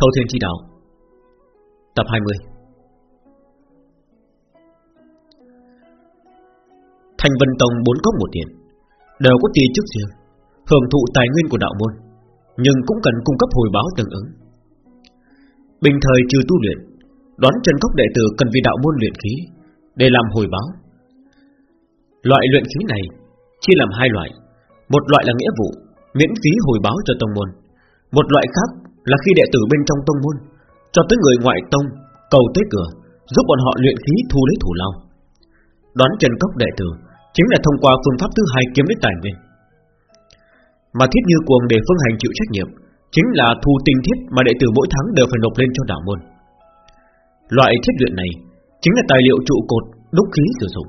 Thâu Thiên Chi Đạo, Tập 20 Thành Vân Tông bốn cốc một điện, Đều có ti chức riêng, Hưởng thụ tài nguyên của đạo môn, Nhưng cũng cần cung cấp hồi báo tương ứng. Bình thời trừ tu luyện, Đoán chân cốc đệ tử cần vì đạo môn luyện khí Để làm hồi báo. Loại luyện khí này Chia làm hai loại, Một loại là nghĩa vụ, Miễn phí hồi báo cho tông môn, Một loại khác là khi đệ tử bên trong tông môn, cho tới người ngoại tông, cầu tới cửa, giúp bọn họ luyện khí thu lấy thủ lao. Đoán trần cốc đệ tử chính là thông qua phương pháp thứ hai kiếm lấy tài nguyên. Mà thiết như cuồng để phương hành chịu trách nhiệm chính là thu tinh thiết mà đệ tử mỗi tháng đều phải nộp lên cho đạo môn. Loại thiết luyện này chính là tài liệu trụ cột đúc khí sử dụng.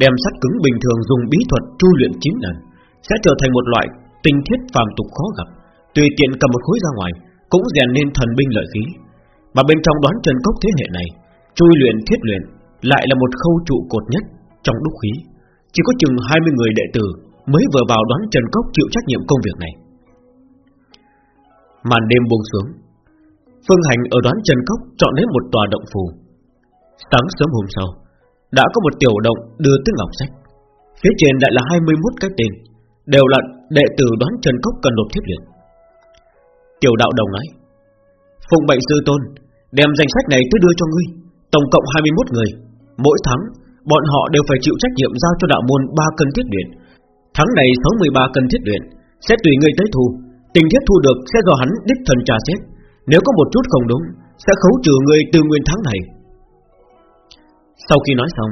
Đem sắt cứng bình thường dùng bí thuật chu luyện chín lần sẽ trở thành một loại tinh thiết phàm tục khó gặp Tùy tiện cầm một khối ra ngoài, Cũng rèn nên thần binh lợi khí. Mà bên trong đoán trần cốc thế hệ này, Chui luyện thiết luyện Lại là một khâu trụ cột nhất trong đúc khí. Chỉ có chừng 20 người đệ tử Mới vừa vào đoán trần cốc chịu trách nhiệm công việc này. Màn đêm buông xuống, Phương Hành ở đoán trần cốc Chọn lấy một tòa động phù Sáng sớm hôm sau, Đã có một tiểu động đưa tới ngọc sách. Phía trên lại là 21 cái tên, Đều là đệ tử đoán trần cốc cần nộp thiết luyện. Tiểu đạo đồng nói, phụng bệnh sư tôn, Đem danh sách này tôi đưa cho ngươi, Tổng cộng 21 người. Mỗi tháng, bọn họ đều phải chịu trách nhiệm giao cho đạo môn 3 cân thiết luyện Tháng này 63 cân thiết luyện Sẽ tùy ngươi tới thu. Tình thiết thu được sẽ do hắn đích thần trà xét. Nếu có một chút không đúng, Sẽ khấu trừ ngươi từ nguyên tháng này. Sau khi nói xong,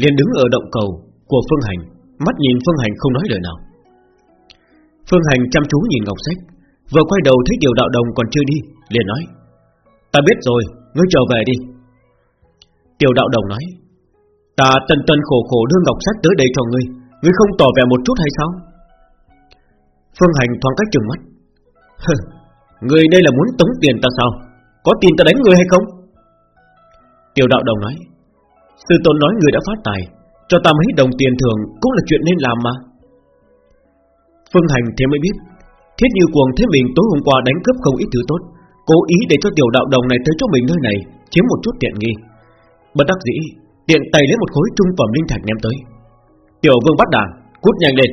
liền đứng ở động cầu của Phương Hành, Mắt nhìn Phương Hành không nói lời nào. Phương Hành chăm chú nhìn ngọc sách. Vừa quay đầu thấy tiểu đạo đồng còn chưa đi liền nói Ta biết rồi, ngươi trở về đi. Tiểu đạo đồng nói Ta tần tần khổ khổ đưa ngọc sách tới đây cho ngươi Ngươi không tỏ vẻ một chút hay sao? Phương Hành thoáng cách trừng mắt Ngươi đây là muốn tống tiền ta sao? Có tiền ta đánh ngươi hay không? Tiểu đạo đồng nói Sư tôn nói người đã phát tài Cho ta mấy đồng tiền thường Cũng là chuyện nên làm mà. Phương Hành thế mới biết Thiết như cuồng thế mình tối hôm qua đánh cướp không ít thứ tốt, Cố ý để cho tiểu đạo đồng này tới chỗ mình nơi này Chiếm một chút tiện nghi. Bất đắc dĩ, Tiện tay lấy một khối trung phẩm linh thạch ném tới. Tiểu vương bắt đàn, Cút nhanh lên.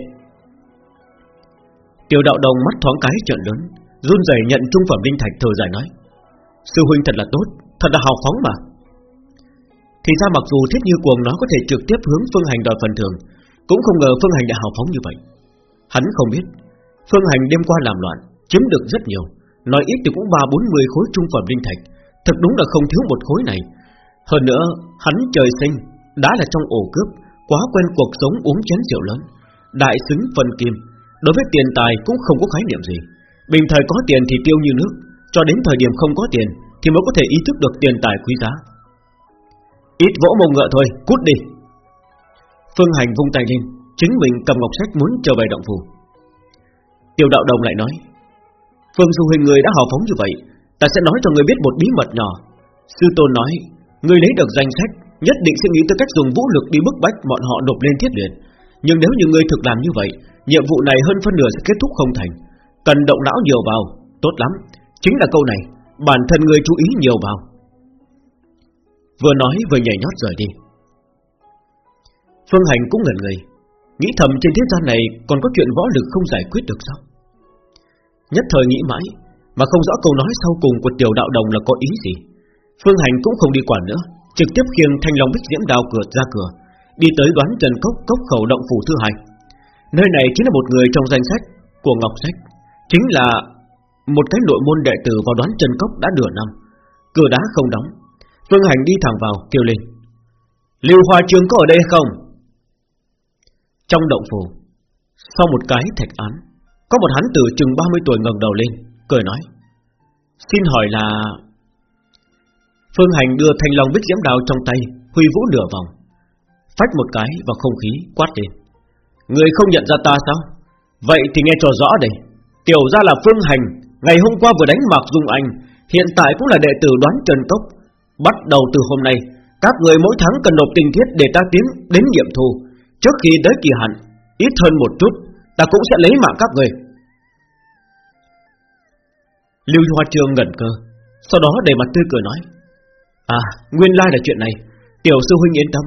Tiểu đạo đồng mắt thoáng cái trợn lớn, run rẩy nhận trung phẩm linh thạch thở dài nói, Sư huynh thật là tốt, Thật là hào phóng mà. Thì ra mặc dù thiết như cuồng nó có thể trực tiếp hướng phương hành đòi phần thưởng, Cũng không ngờ phương hành đã hào phóng như vậy. Hắn không biết Phương Hành đêm qua làm loạn Chiếm được rất nhiều Nói ít thì cũng ba bốn mươi khối trung phẩm linh thạch. Thật đúng là không thiếu một khối này. Hơn nữa hắn trời sinh Đã là trong ổ cướp Quá quen cuộc sống uống chén rượu lớn. Đại xứng phân kim Đối với tiền tài cũng không có khái niệm gì. Bình thời có tiền thì tiêu như nước Cho đến thời điểm không có tiền Thì mới có thể ý thức được tiền tài quý giá. Ít vỗ mông ngựa thôi, cút đi. Phương Hành vung tay lên Chính mình cầm ngọc sách muốn trở về động phủ. Tiểu đạo đồng lại nói, Phương Du Huynh người đã hào phóng như vậy, Ta sẽ nói cho người biết một bí mật nhỏ. Sư Tôn nói, Người lấy được danh sách, Nhất định sẽ nghĩ tới cách dùng vũ lực đi bức bách bọn họ nộp lên thiết luyện. Nhưng nếu như người thực làm như vậy, Nhiệm vụ này hơn phân nửa sẽ kết thúc không thành. Cần động não nhiều vào, Tốt lắm. Chính là câu này, Bản thân người chú ý nhiều vào. Vừa nói vừa nhảy nhót rời đi. Phương Hành cũng ngẩn người. Nghĩ thầm trên thế gian này Còn có chuyện võ lực không giải quyết được sao? Nhất thời nghĩ mãi, Mà không rõ câu nói sau cùng của tiểu đạo đồng là có ý gì. Phương Hành cũng không đi quản nữa, Trực tiếp khiêng thanh long bích diễm đao cửa ra cửa, Đi tới đoán trần cốc cốc khẩu động phủ thứ hai. Nơi này chính là một người trong danh sách Của Ngọc Sách, Chính là một cái nội môn đệ tử vào đoán trần cốc đã nửa năm. Cửa đá không đóng, Phương Hành đi thẳng vào kêu lên. Lưu Hoa Trường có ở đây không? Trong động phủ, Sau một cái thạch án, có một hắn tử chừng 30 tuổi ngẩng đầu lên, Cười nói, Xin hỏi là Phương Hành đưa thanh long bích diễm đào trong tay, Huy vũ nửa vòng, Phách một cái vào không khí, quát lên, Người không nhận ra ta sao? Vậy thì nghe cho rõ đây. Tiểu ra là Phương Hành, Ngày hôm qua vừa đánh Mạc Dung Anh, Hiện tại cũng là đệ tử đoán Trần tốc Bắt đầu từ hôm nay, Các người mỗi tháng cần nộp tình thiết để ta tiến, đến nghiệm thu. Trước khi tới kỳ hạn, Ít hơn một chút, Ta cũng sẽ lấy mạng các người. Lưu Hoa Trương ngẩn cơ, Sau đó đầy mặt tươi cười nói À nguyên lai là chuyện này. Tiểu sư huynh yên tâm,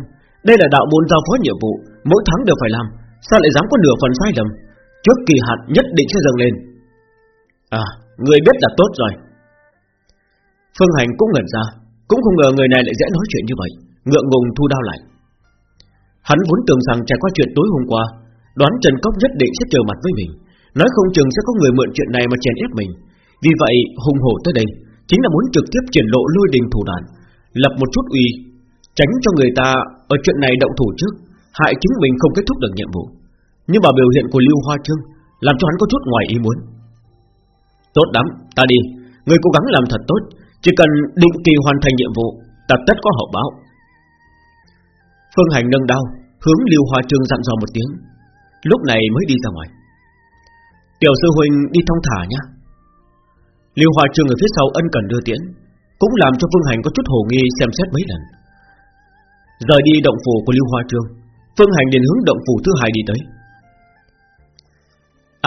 Đây là đạo môn giao phó nhiệm vụ, Mỗi tháng đều phải làm, Sao lại dám có nửa phần sai lầm? Trước kỳ hạn nhất định sẽ dâng lên. À người biết là tốt rồi. Phương Hành cũng ngẩn ra, Cũng không ngờ người này lại dễ nói chuyện như vậy, Ngượng ngùng thu đao lại. Hắn vốn tưởng rằng trải qua chuyện tối hôm qua Đoán Trần Cốc nhất định sẽ trở mặt với mình. Nói không chừng sẽ có người mượn chuyện này mà chèn ép mình. Vì vậy hùng hổ tới đây Chính là muốn trực tiếp triển lộ lôi đình thủ đoạn Lập một chút uy Tránh cho người ta ở chuyện này động thủ trước Hại chính mình không kết thúc được nhiệm vụ. Nhưng mà biểu hiện của Lưu Hoa Trương Làm cho hắn có chút ngoài ý muốn. Tốt lắm, ta đi Người cố gắng làm thật tốt Chỉ cần định kỳ hoàn thành nhiệm vụ Ta tất có hậu báo. Phương Hành nâng đau Hướng Lưu Hoa Trương dặn dò một tiếng. Lúc này mới đi ra ngoài. Tiểu sư huynh đi thông thả nhé Lưu Hoa Trương ở phía sau ân cần đưa tiễn, Cũng làm cho Phương Hành có chút hồ nghi xem xét mấy lần. Rời đi động phủ của Lưu Hoa Trương, Phương Hành liền hướng động phủ thứ hai đi tới.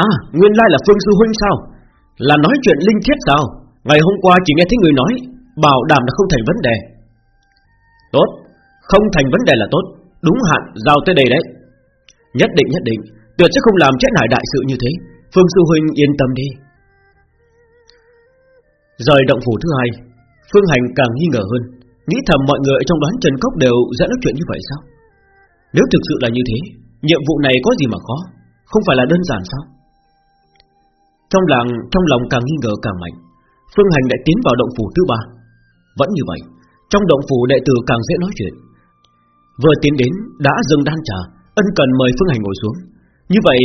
À nguyên lai là Phương Sư Huynh sao? Là nói chuyện linh thiết sao? Ngày hôm qua chỉ nghe thấy người nói, Bảo đảm là không thành vấn đề. Tốt không thành vấn đề là tốt. Đúng hạn, giao tới đây đấy. Nhất định nhất định. Tuyệt sẽ không làm chết nải đại sự như thế. Phương Sư Huynh yên tâm đi. Rời động phủ thứ hai, Phương Hành càng nghi ngờ hơn. Nghĩ thầm mọi người trong đoán Trần Cốc đều sẽ nói chuyện như vậy sao? Nếu thực sự là như thế, Nhiệm vụ này có gì mà khó? Không phải là đơn giản sao? Trong lòng trong lòng càng nghi ngờ càng mạnh. Phương Hành lại tiến vào động phủ thứ ba. Vẫn như vậy, Trong động phủ đệ tử càng dễ nói chuyện. Vừa tiến đến, đã dừng đan trà Ân cần mời Phương Hành ngồi xuống. Như vậy,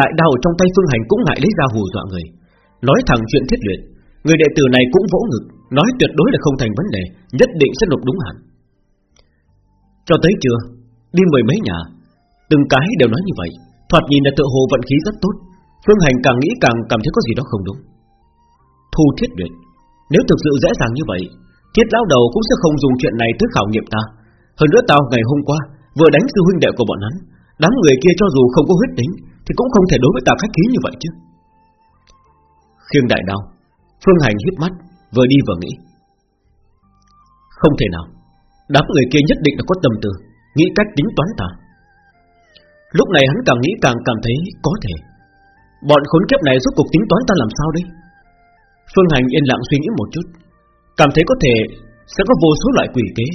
đại đao trong tay Phương Hành cũng ngại lấy ra hù dọa người. Nói thẳng chuyện thiết luyện, Người đệ tử này cũng vỗ ngực, Nói tuyệt đối là không thành vấn đề, Nhất định sẽ nộp đúng hạn. Cho tới chưa Đi mười mấy nhà, Từng cái đều nói như vậy. Thoạt nhìn là tự hồ vận khí rất tốt, Phương Hành càng nghĩ càng cảm thấy có gì đó không đúng. Thu thiết luyện, Nếu thực sự dễ dàng như vậy, Thiết lão đầu cũng sẽ không dùng chuyện này tới khảo nghiệm ta. Hơn nữa tao ngày hôm qua Vừa đánh sư huynh đệ của bọn hắn. Đám người kia cho dù không có huyết tính Thì cũng không thể đối với ta khách khí như vậy chứ. Khiêng đại đao, Phương Hành hít mắt, Vừa đi vừa nghĩ. Không thể nào, Đám người kia nhất định là có tâm tư, Nghĩ cách tính toán ta. Lúc này hắn càng nghĩ càng cảm thấy có thể. Bọn khốn kiếp này rốt cuộc tính toán ta làm sao đây? Phương Hành yên lặng suy nghĩ một chút, Cảm thấy có thể Sẽ có vô số loại quỷ kế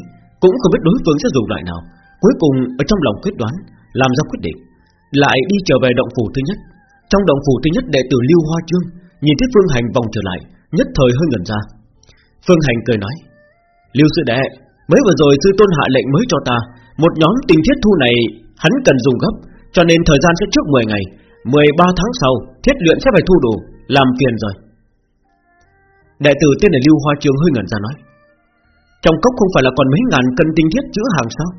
cũng không biết đối phương sẽ dùng loại nào. Cuối cùng, ở trong lòng quyết đoán, Làm ra quyết định, Lại đi trở về động phủ thứ nhất. Trong động phủ thứ nhất, đệ tử Lưu Hoa Trương Nhìn thấy Phương Hành vòng trở lại, Nhất thời hơi ngẩn ra. Phương Hành cười nói, Lưu sư đệ, Mới vừa rồi sư tôn hạ lệnh mới cho ta, Một nhóm tình thiết thu này Hắn cần dùng gấp, Cho nên thời gian sẽ trước 10 ngày 13 tháng sau, Thiết luyện sẽ phải thu đủ, Làm phiền rồi. Đệ tử tên là Lưu Hoa Trường hơi ngẩn ra nói trong cốc không phải là còn mấy ngàn cân tinh thiết chữa hàng sao?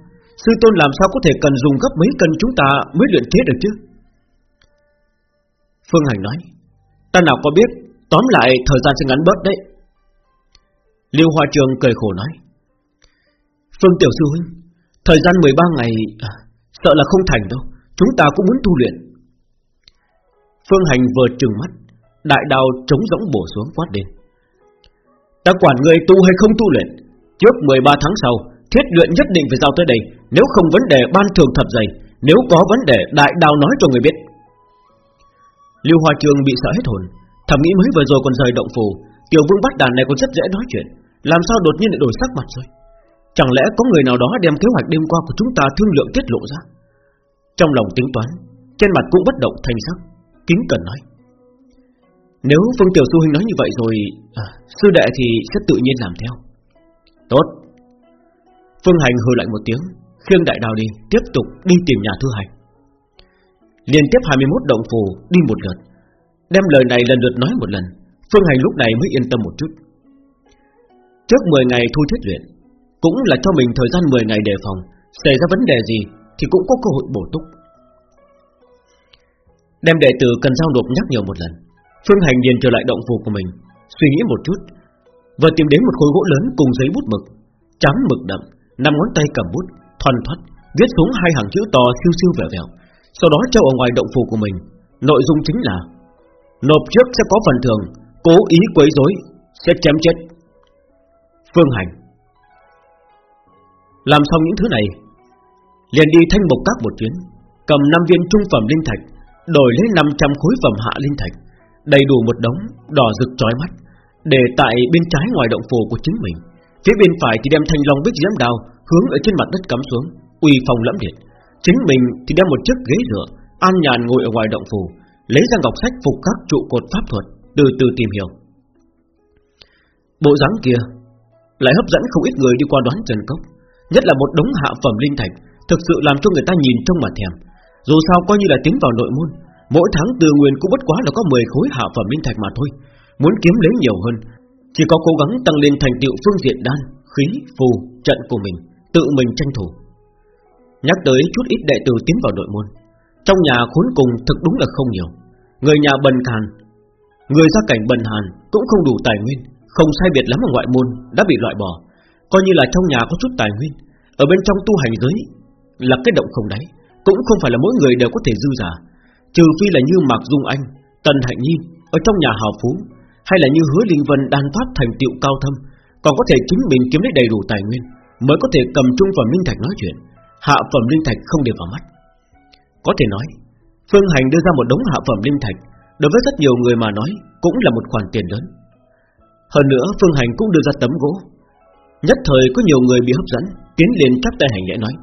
Sư tôn làm sao có thể cần dùng gấp mấy cân chúng ta Mới luyện chế được chứ? Phương Hành nói Ta nào có biết Tóm lại thời gian sẽ ngắn bớt đấy. Liêu Hoa Trường cười khổ nói Phương Tiểu Sư Huynh Thời gian 13 ngày à, Sợ là không thành đâu Chúng ta cũng muốn tu luyện. Phương Hành vừa trừng mắt Đại đào chống rỗng bổ xuống quát lên Ta quản người tu hay không tu luyện Trước 13 tháng sau Thiết luyện nhất định phải giao tới đây Nếu không vấn đề ban thường thật dày Nếu có vấn đề đại đào nói cho người biết. Lưu Hoa Trường bị sợ hết hồn Thầm nghĩ mới vừa rồi còn rời động phủ Tiểu vương bắt đàn này còn rất dễ nói chuyện Làm sao đột nhiên lại đổi sắc mặt rồi? Chẳng lẽ có người nào đó đem kế hoạch đêm qua của chúng ta thương lượng tiết lộ ra? Trong lòng tính toán Trên mặt cũng bất động thành sắc Kính cần nói. Nếu Phương Tiểu Sư Huynh nói như vậy rồi à, Sư đệ thì sẽ tự nhiên làm theo. Tốt. Phương Hành hừ lạnh một tiếng Khiêng đại đào đi Tiếp tục đi tìm nhà thư hành. Liên tiếp 21 động phù đi một lượt, Đem lời này lần lượt nói một lần, Phương Hành lúc này mới yên tâm một chút. Trước 10 ngày thu thiết luyện, Cũng là cho mình thời gian 10 ngày đề phòng, Xảy ra vấn đề gì Thì cũng có cơ hội bổ túc. Đem đệ tử cần giao nộp nhắc nhiều một lần, Phương Hành nhìn trở lại động phù của mình, Suy nghĩ một chút Vừa tìm đến một khối gỗ lớn cùng giấy bút mực, Trắng mực đậm, năm ngón tay cầm bút, Thoăn thoắt, Viết xuống hai hàng chữ to siêu siêu vẹo vẹo. Sau đó treo ở ngoài động phủ của mình. Nội dung chính là, Nộp trước sẽ có phần thưởng, Cố ý quấy rối, Sẽ chém chết. Phương Hành. Làm xong những thứ này, Liền đi thanh bộc các một chuyến, Cầm 5 viên trung phẩm linh thạch, Đổi lấy 500 khối phẩm hạ linh thạch, Đầy đủ một đống, đỏ rực trói mắt. Để tại bên trái ngoài động phủ của chính mình. Phía bên phải thì đem thanh long bích giám đao Hướng ở trên mặt đất cắm xuống uy phong lẫm liệt. Chính mình thì đem một chiếc ghế dựa An nhàn ngồi ở ngoài động phủ, Lấy ra ngọc sách phục các trụ cột pháp thuật Từ từ tìm hiểu. Bộ dáng kia Lại hấp dẫn không ít người đi qua đoán trần cốc Nhất là một đống hạ phẩm linh thạch Thực sự làm cho người ta nhìn trong mà thèm. Dù sao coi như là tiến vào nội môn Mỗi tháng từ nguyên cũng bất quá là có 10 khối hạ phẩm linh thạch mà thôi. Muốn kiếm lấy nhiều hơn. Chỉ có cố gắng tăng lên thành tựu phương diện đan Khí, phù, trận của mình Tự mình tranh thủ. Nhắc tới chút ít đệ tử tiến vào nội môn Trong nhà khốn cùng thực đúng là không nhiều. Người nhà bần hàn Người gia cảnh bần hàn Cũng không đủ tài nguyên Không sai biệt lắm ở ngoại môn đã bị loại bỏ. Coi như là trong nhà có chút tài nguyên Ở bên trong tu hành giới Là cái động không đáy Cũng không phải là mỗi người đều có thể dư giả. Trừ phi là như Mạc Dung Anh Tần Hạnh Nhi Ở trong nhà hào phú hay là như hứa Linh Vân đan thoát thành tựu cao thâm, Còn có thể chính mình kiếm lấy đầy đủ tài nguyên, Mới có thể cầm trung phẩm linh thạch nói chuyện. Hạ phẩm linh thạch không để vào mắt. Có thể nói, Phương Hành đưa ra một đống hạ phẩm linh thạch, Đối với rất nhiều người mà nói Cũng là một khoản tiền lớn. Hơn nữa, Phương Hành cũng đưa ra tấm gỗ. Nhất thời có nhiều người bị hấp dẫn, Tiến lên chắp tay hành lễ nói,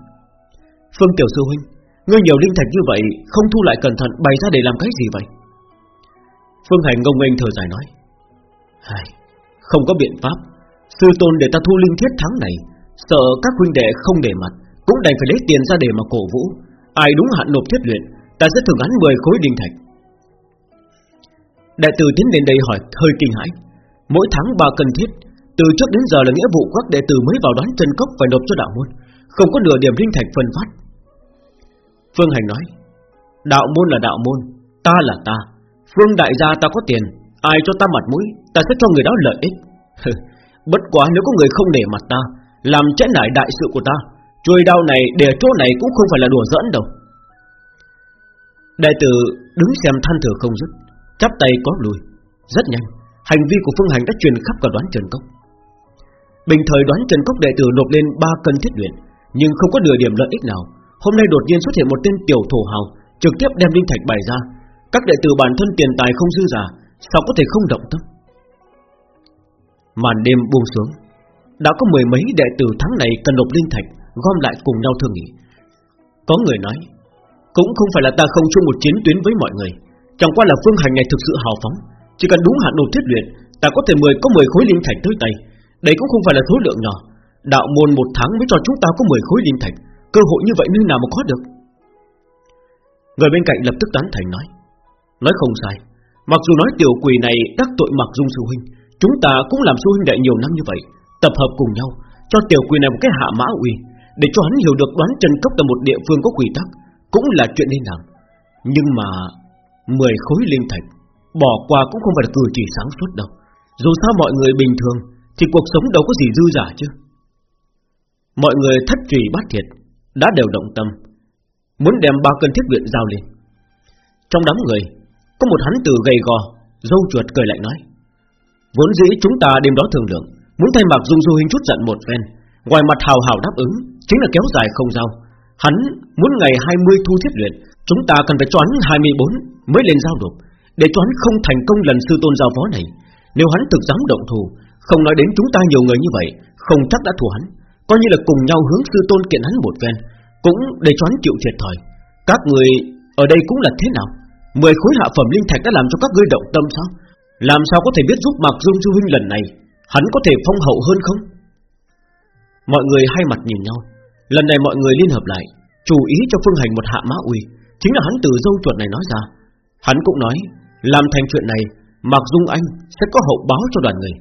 Phương Tiểu Sư Huynh, Ngươi nhiều linh thạch như vậy Không thu lại cẩn thận bày ra để làm cái gì vậy? Phương Hành ngông nghênh thở dài nói Ai, Không có biện pháp. Sư tôn để ta thu linh thiết tháng này Sợ các huynh đệ không để mặt Cũng đành phải lấy tiền ra để mà cổ vũ. Ai đúng hạn nộp thiết luyện Ta sẽ thưởng hắn 10 khối đinh thạch. Đại tử tiến đến đây hỏi hơi kinh hãi. Mỗi tháng ba cần thiết Từ trước đến giờ là nghĩa vụ các đệ tử mới vào đoán chân cốc Phải nộp cho đạo môn Không có nửa điểm linh thạch phân phát. Phương Hành nói Đạo môn là đạo môn Ta là ta Phương đại gia ta có tiền Ai cho ta mặt mũi, Ta sẽ cho người đó lợi ích. Bất quá nếu có người không để mặt ta, Làm trễ nải đại sự của ta, Chuôi đau này để chỗ này cũng không phải là đùa giỡn đâu. Đại tử đứng xem than thở không dứt, Chắp tay có lùi. Rất nhanh, Hành vi của Phương Hành đã truyền khắp cả đoán Trần Cốc. Bình thời đoán Trần Cốc đệ tử nộp lên 3 cân thiết luyện, Nhưng không có nửa điểm lợi ích nào. Hôm nay đột nhiên xuất hiện một tên tiểu thổ hào, Trực tiếp đem linh thạch bày ra. Các đệ tử bản thân tiền tài không dư giả Sao có thể không động tâm? Màn đêm buông xuống, Đã có mười mấy đệ tử tháng này cần nộp linh thạch, Gom lại cùng nhau thương nghị. Có người nói, Cũng không phải là ta không chung một chiến tuyến với mọi người, Chẳng qua là phương hành này thực sự hào phóng. Chỉ cần đúng hạn nộp thiết luyện, Ta có thể mười có 10 khối linh thạch tới tay. Đấy cũng không phải là số lượng nhỏ, Đạo môn một tháng mới cho chúng ta có 10 khối linh thạch, Cơ hội như vậy nơi nào mà có được? Người bên cạnh lập tức tán thành nói Nói không sai Mặc dù nói tiểu quỷ này đắc tội mặc dung sư huynh, Chúng ta cũng làm sư huynh đệ nhiều năm như vậy, Tập hợp cùng nhau, Cho tiểu quỷ này một cái hạ mã uy, Để cho hắn hiểu được đoán chân cốc là một địa phương có quỷ tắc, Cũng là chuyện nên làm. Nhưng mà, Mười khối linh thạch, Bỏ qua cũng không phải là cử chỉ sáng suốt đâu. Dù sao mọi người bình thường, Thì cuộc sống đâu có gì dư giả chứ. Mọi người thất trì bát thiệt, Đã đều động tâm, Muốn đem ba cân thiết viện giao lên. Trong đám người có một hắn từ gầy gò, Dâu chuột cười lạnh nói, Vốn dĩ chúng ta đêm đó thường lượng, Muốn thay mặt Dung Du Hình chút giận một phen, Ngoài mặt hào hào đáp ứng, Chính là kéo dài không giao. Hắn muốn ngày 20 thu thiết luyện, Chúng ta cần phải choán 24 Mới lên giao đột Để choán không thành công lần sư tôn giao phó này, Nếu hắn thực dám động thù Không nói đến chúng ta nhiều người như vậy, Không chắc đã thù hắn. Coi như là cùng nhau hướng sư tôn kiện hắn một phen, Cũng để choán chịu thiệt thòi. Các người ở đây cũng là thế nào? Mười khối hạ phẩm linh thạch đã làm cho các ngươi động tâm sao? Làm sao có thể biết giúp Mạc Dung Du Huynh lần này, Hắn có thể phong hậu hơn không? Mọi người hai mặt nhìn nhau. Lần này mọi người liên hợp lại, chú ý cho Phương Hành một hạ mã uy, Chính là hắn từ dâu chuột này nói ra. Hắn cũng nói, Làm thành chuyện này, Mạc Dung Anh sẽ có hậu báo cho đoàn người.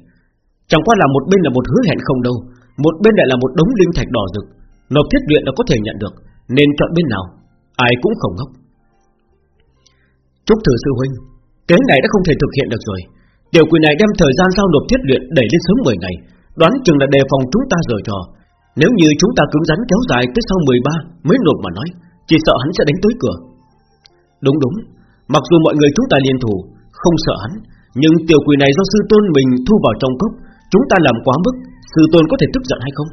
Chẳng qua là một bên là một hứa hẹn không đâu, Một bên lại là một đống linh thạch đỏ rực. Nộp thiết luyện là có thể nhận được, Nên chọn bên nào, Ai cũng không ngốc. Trúc thử sư huynh Kế này đã không thể thực hiện được rồi. Tiểu quỷ này đem thời gian giao nộp thiết luyện đẩy lên sớm 10 ngày, Đoán chừng là đề phòng chúng ta rồi trò. Nếu như chúng ta cứng rắn kéo dài tới sau 13 Mới nộp mà nói, Chỉ sợ hắn sẽ đánh tới cửa. Đúng đúng, Mặc dù mọi người chúng ta liên thủ, Không sợ hắn, Nhưng tiểu quỷ này do sư tôn mình thu vào trong cốc, Chúng ta làm quá mức, Sư tôn có thể tức giận hay không?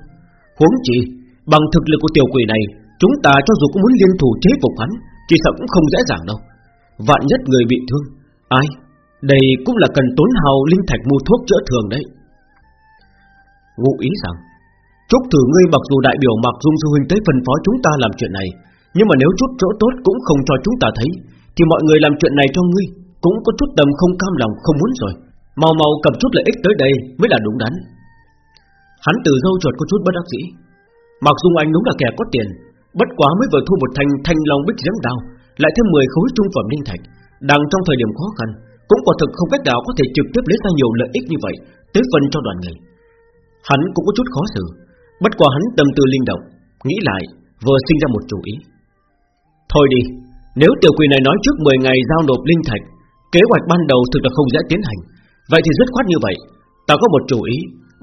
Huống chi, Bằng thực lực của tiểu quỷ này, Chúng ta cho dù có muốn liên thủ chế phục hắn, Chỉ sợ cũng không dễ dàng đâu. Vạn nhất người bị thương. Ai? Đây cũng là cần tốn hào linh thạch mua thuốc chữa thường đấy. Ngụ ý rằng, Chúc thử ngươi mặc dù đại biểu mặc dung sư huynh tới phân phó chúng ta làm chuyện này, Nhưng mà nếu chút chỗ tốt cũng không cho chúng ta thấy, Thì mọi người làm chuyện này cho ngươi Cũng có chút tầm không cam lòng, không muốn rồi. Mau mau cầm chút lợi ích tới đây mới là đúng đắn. Hắn từ dâu chuột có chút bất đắc dĩ. Mặc dung anh đúng là kẻ có tiền, Bất quá mới vừa thu một thanh thanh long bích giếng đào lại thêm 10 khối trung phẩm linh thạch, Đang trong thời điểm khó khăn, Cũng quả thực không cách nào có thể trực tiếp lấy ra nhiều lợi ích như vậy, Tới phần cho đoàn người. Hắn cũng có chút khó xử, Bất quá hắn tâm tư linh động, Nghĩ lại, vừa sinh ra một chủ ý. Thôi đi, Nếu tiểu quỷ này nói trước 10 ngày giao nộp linh thạch, Kế hoạch ban đầu thực là không dễ tiến hành, Vậy thì dứt khoát như vậy, Ta có một chủ ý,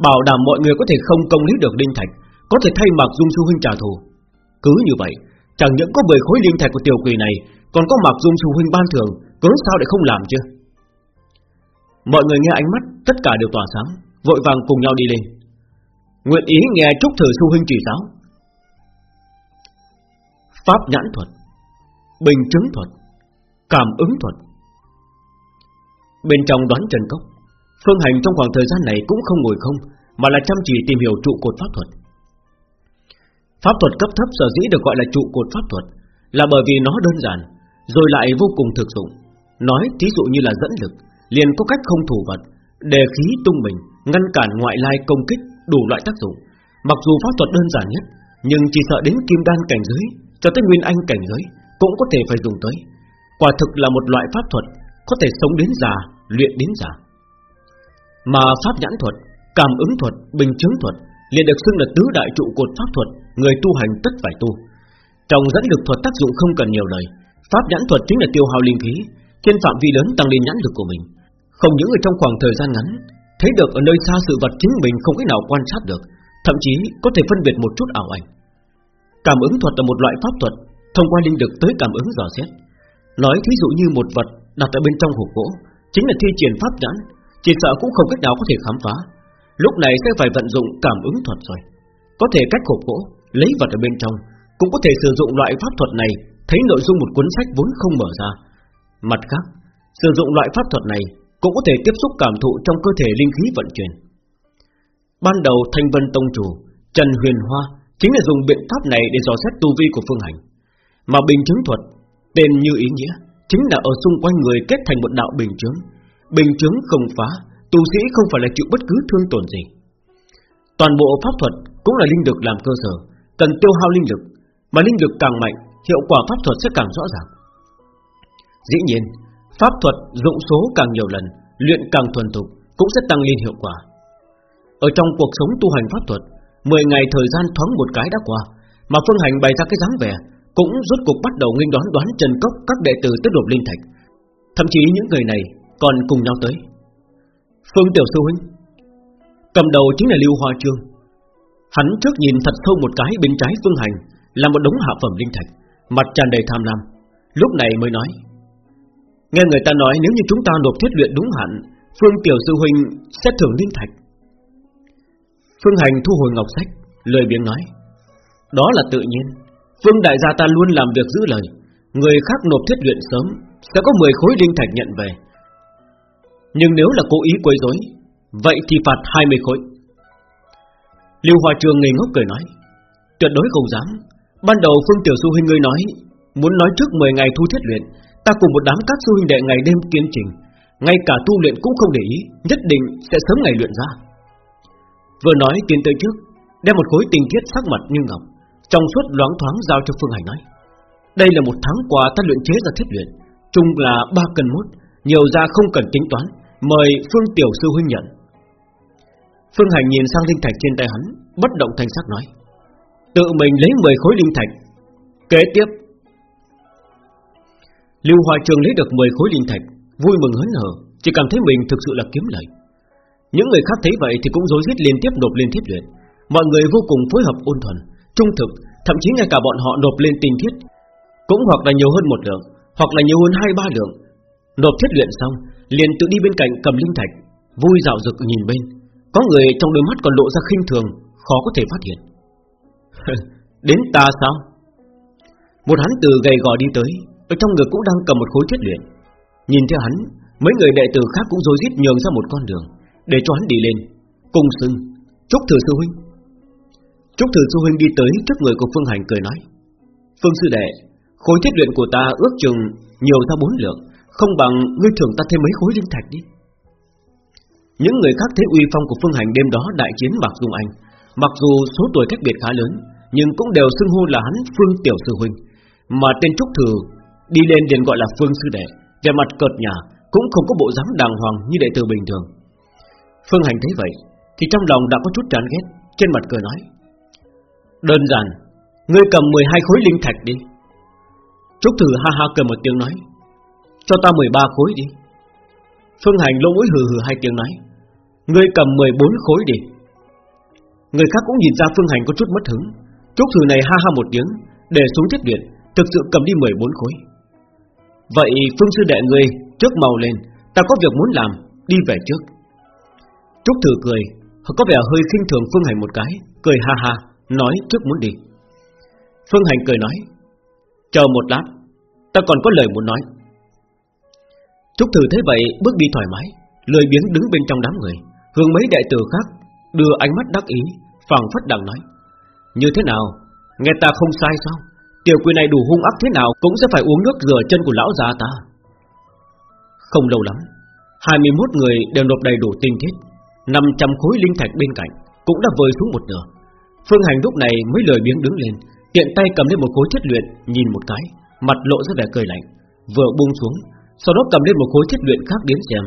Bảo đảm mọi người có thể không công lý được linh thạch, Có thể thay mặc dung sư huynh trả thù. Cứ như vậy Chẳng những có 10 khối linh thạch của tiểu quỷ này, Còn có mặc dung sư huynh ban thưởng, Cớ sao để không làm chứ? Mọi người nghe ánh mắt, Tất cả đều tỏa sáng, Vội vàng cùng nhau đi lên. Nguyện ý nghe trúc thử sư huynh chỉ giáo. Pháp nhãn thuật, Bình chứng thuật, Cảm ứng thuật. Bên trong đoán trần cốc, Phương Hành trong khoảng thời gian này cũng không ngồi không, Mà là chăm chỉ tìm hiểu trụ cột pháp thuật. Pháp thuật cấp thấp sở dĩ được gọi là trụ cột pháp thuật Là bởi vì nó đơn giản Rồi lại vô cùng thực dụng. Nói thí dụ như là dẫn lực Liền có cách không thủ vật Đề khí tung mình Ngăn cản ngoại lai công kích Đủ loại tác dụng. Mặc dù pháp thuật đơn giản nhất Nhưng chỉ sợ đến kim đan cảnh giới Cho tới nguyên anh cảnh giới Cũng có thể phải dùng tới. Quả thực là một loại pháp thuật Có thể sống đến già, luyện đến già. Mà pháp nhãn thuật Cảm ứng thuật, bình chứng thuật liền được xưng là tứ đại trụ cột pháp thuật, Người tu hành tất phải tu. Trong dẫn lực thuật tác dụng không cần nhiều lời, Pháp nhãn thuật chính là tiêu hao linh khí, Trên phạm vi lớn tăng lên nhãn lực của mình. Không những ở trong khoảng thời gian ngắn, Thấy được ở nơi xa sự vật chính mình không cách nào quan sát được, Thậm chí có thể phân biệt một chút ảo ảnh. Cảm ứng thuật là một loại pháp thuật, Thông qua linh lực tới cảm ứng dò xét. Nói thí dụ như một vật đặt ở bên trong hộp gỗ, Chính là thi triển pháp nhãn Chỉ sợ cũng không cách nào có thể khám phá. Lúc này sẽ phải vận dụng cảm ứng thuật rồi. Có thể cách hộp gỗ Lấy vật ở bên trong, Cũng có thể sử dụng loại pháp thuật này, Thấy nội dung một cuốn sách vốn không mở ra. Mặt khác, Sử dụng loại pháp thuật này Cũng có thể tiếp xúc cảm thụ trong cơ thể linh khí vận chuyển. Ban đầu, Thanh Vân Tông Chủ, Trần Huyền Hoa Chính là dùng biện pháp này để dò xét tu vi của Phương Hành. Mà bình chứng thuật, Tên như ý nghĩa Chính là ở xung quanh người kết thành một đạo bình chứng. Bình chứng không phá Tu sĩ không phải là chịu bất cứ thương tổn gì. Toàn bộ pháp thuật Cũng là linh lực làm cơ sở, Cần tiêu hao linh lực, Mà linh lực càng mạnh, Hiệu quả pháp thuật sẽ càng rõ ràng. Dĩ nhiên, Pháp thuật dụng số càng nhiều lần, Luyện càng thuần thục Cũng sẽ tăng lên hiệu quả. Ở trong cuộc sống tu hành pháp thuật 10 ngày thời gian thoáng một cái đã qua, Mà Phương Hành bày ra cái dáng vẻ Cũng rốt cuộc bắt đầu nghênh đón đoán Trần Cốc Các đệ tử tới đột linh thạch. Thậm chí những người này còn cùng nhau tới. Phương Tiểu Sư Huynh. Cầm đầu chính là Lưu Hoa Trương. Hắn trước nhìn thật sâu một cái bên trái Phương Hành, Là một đống hạ phẩm linh thạch, Mặt tràn đầy tham lam. Lúc này mới nói, Nghe người ta nói nếu như chúng ta nộp thiết luyện đúng hạn, Phương Tiểu Sư Huynh sẽ thưởng linh thạch. Phương Hành thu hồi ngọc sách Lời biếng nói, Đó là tự nhiên. Phương Đại gia ta luôn làm việc giữ lời. Người khác nộp thiết luyện sớm, Sẽ có 10 khối linh thạch nhận về. Nhưng nếu là cố ý quấy rối, Vậy thì phạt 20 khối. Lưu Hòa Trường ngây ngốc cười nói, Tuyệt đối không dám. Ban đầu Phương Tiểu Xu Huynh ngươi nói, Muốn nói trước 10 ngày thu thiết luyện, Ta cùng một đám các sư huynh đệ ngày đêm kiên trình. Ngay cả tu luyện cũng không để ý, Nhất định sẽ sớm ngày luyện ra. Vừa nói tiến tới trước, Đem một khối tinh thiết sắc mặt như ngọc, Trong suốt loáng thoáng giao cho Phương Hành nói, Đây là một tháng qua ta luyện chế ra thiết luyện, Chung là ba cân mốt, Nhiều ra không cần tính toán. Mời Phương Tiểu Sư Huynh nhận. Phương Hành nhìn sang linh thạch trên tay hắn, Bất động thanh sắc nói, Tự mình lấy 10 khối linh thạch, Kế tiếp. Lưu Hoài Trường lấy được 10 khối linh thạch, Vui mừng hớn hở, Chỉ cảm thấy mình thực sự là kiếm lợi Những người khác thấy vậy thì cũng rối rít liên tiếp nộp lên thiết luyện. Mọi người vô cùng phối hợp ôn thuần, Trung thực, Thậm chí ngay cả bọn họ nộp lên tinh thiết, Cũng hoặc là nhiều hơn một lượng, Hoặc là nhiều hơn hai ba lượng. Nộp thiết luyện xong Liền tự đi bên cạnh cầm linh thạch, Vui dạo rực nhìn bên. Có người trong đôi mắt còn lộ ra khinh thường, Khó có thể phát hiện. Đến ta sao? Một hắn từ gầy gò đi tới, Ở trong ngực cũng đang cầm một khối thiết luyện. Nhìn theo hắn, Mấy người đệ tử khác cũng rối rít nhường ra một con đường, Để cho hắn đi lên. Cùng xưng, chúc Thừa Sư Huynh. Trúc Thử Sư Huynh đi tới trước người của Phương Hành cười nói, Phương Sư Đệ, Khối thiết luyện của ta ước chừng nhiều ra bốn lượng không bằng ngươi thưởng ta thêm mấy khối linh thạch đi. Những người khác thấy uy phong của Phương Hành đêm đó đại chiến Mạc Dung Anh. Mặc dù số tuổi cách biệt khá lớn, Nhưng cũng đều xưng hô là hắn Phương Tiểu Sư Huynh. Mà tên Trúc Thừa đi lên liền gọi là Phương Sư Đệ Về mặt cợt nhà Cũng không có bộ dáng đàng hoàng như đệ tử bình thường. Phương Hành thấy vậy, Thì trong lòng đã có chút chán ghét, Trên mặt cười nói, Đơn giản, Ngươi cầm 12 khối linh thạch đi. Trúc Thử ha ha cười một tiếng nói cho ta 13 khối đi. Phương Hành lỗ mũi hừ hừ hai tiếng nói. Ngươi cầm 14 khối đi. Người khác cũng nhìn ra Phương Hành có chút mất hứng. Trúc Thử này ha ha một tiếng, Để xuống thiết điện, Thực sự cầm đi 14 khối. Vậy Phương Sư Đệ ngươi Trước màu lên, Ta có việc muốn làm, Đi về trước. Trúc Thử cười, Có vẻ hơi khinh thường Phương Hành một cái, Cười ha ha, Nói trước muốn đi. Phương Hành cười nói, Chờ một lát, Ta còn có lời muốn nói. Trúc Thử thấy vậy, bước đi thoải mái. Lười biếng đứng bên trong đám người. Hướng mấy đại tử khác Đưa ánh mắt đắc ý, phảng phất đang nói. Như thế nào? Nghe ta không sai sao? Tiểu quỷ này đủ hung ác thế nào Cũng sẽ phải uống nước rửa chân của lão già ta. Không lâu lắm 21 người đều nộp đầy đủ tinh thiết. 500 khối linh thạch bên cạnh Cũng đã vơi xuống một nửa. Phương Hành lúc này mới lười biếng đứng lên, Tiện tay cầm lên một khối thiết luyện, Nhìn một cái, Mặt lộ ra vẻ cười lạnh, Vừa buông xuống sau đó cầm lên một khối thiết luyện khác đến xem.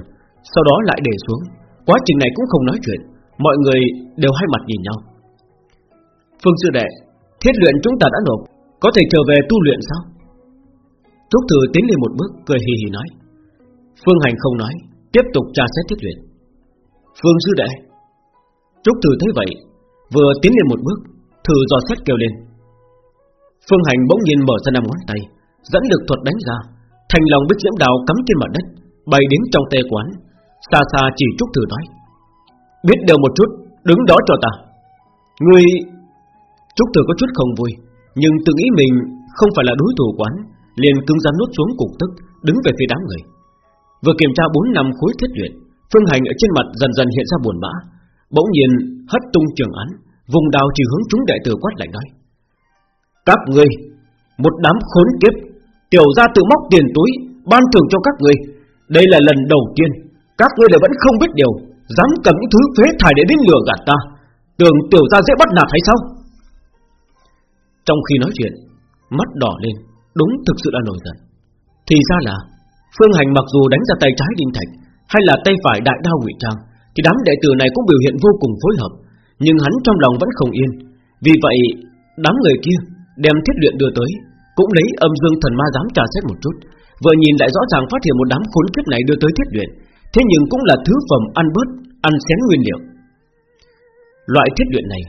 Sau đó lại để xuống. Quá trình này cũng không nói chuyện. Mọi người đều hai mặt nhìn nhau. Phương sư đệ, Thiết luyện chúng ta đã nộp. Có thể trở về tu luyện sao? Trúc Thừa tiến lên một bước, cười hì hì nói. Phương Hành không nói, Tiếp tục tra xét thiết luyện. Phương sư đệ Trúc Thừa thấy vậy, Vừa tiến lên một bước, Thử dò xét kêu lên. Phương Hành bỗng nhiên mở ra năm ngón tay, Dẫn lực thuật đánh ra. Thành lòng bích diễm đào cắm trên mặt đất, Bay đến trong tê quán Xa xa chỉ Trúc thử nói, Biết đều một chút, Đứng đó cho ta. Người Trúc thử có chút không vui, Nhưng tự nghĩ mình không phải là đối thủ quán Liền cứng rắn nuốt xuống cục tức, Đứng về phía đám người. Vừa kiểm tra 4 năm khối thiết luyện, Phương Hành ở trên mặt dần dần hiện ra buồn bã, Bỗng nhiên hất tung trường án, Vùng đào chỉ hướng chúng đại tử quát lạnh nói, Các ngươi, Một đám khốn kiếp Tiểu ra tự móc tiền túi, Ban thưởng cho các ngươi Đây là lần đầu tiên, Các ngươi lại vẫn không biết điều, Dám cầm những thứ phế thải để đến lừa gạt ta. Tưởng tiểu ra dễ bắt nạt hay sao? Trong khi nói chuyện, Mắt đỏ lên, Đúng thực sự đã nổi giận. Thì ra là, Phương Hành mặc dù đánh ra tay trái đinh thạch, Hay là tay phải đại đao ngụy trang, Thì đám đệ tử này cũng biểu hiện vô cùng phối hợp, Nhưng hắn trong lòng vẫn không yên. Vì vậy, đám người kia Đem thiết luyện đưa tới cũng lấy âm dương thần ma dám trà xét một chút, Vừa nhìn lại rõ ràng phát hiện một đám khốn kiếp này đưa tới thiết luyện. Thế nhưng cũng là thứ phẩm ăn bớt, Ăn xén nguyên liệu. Loại thiết luyện này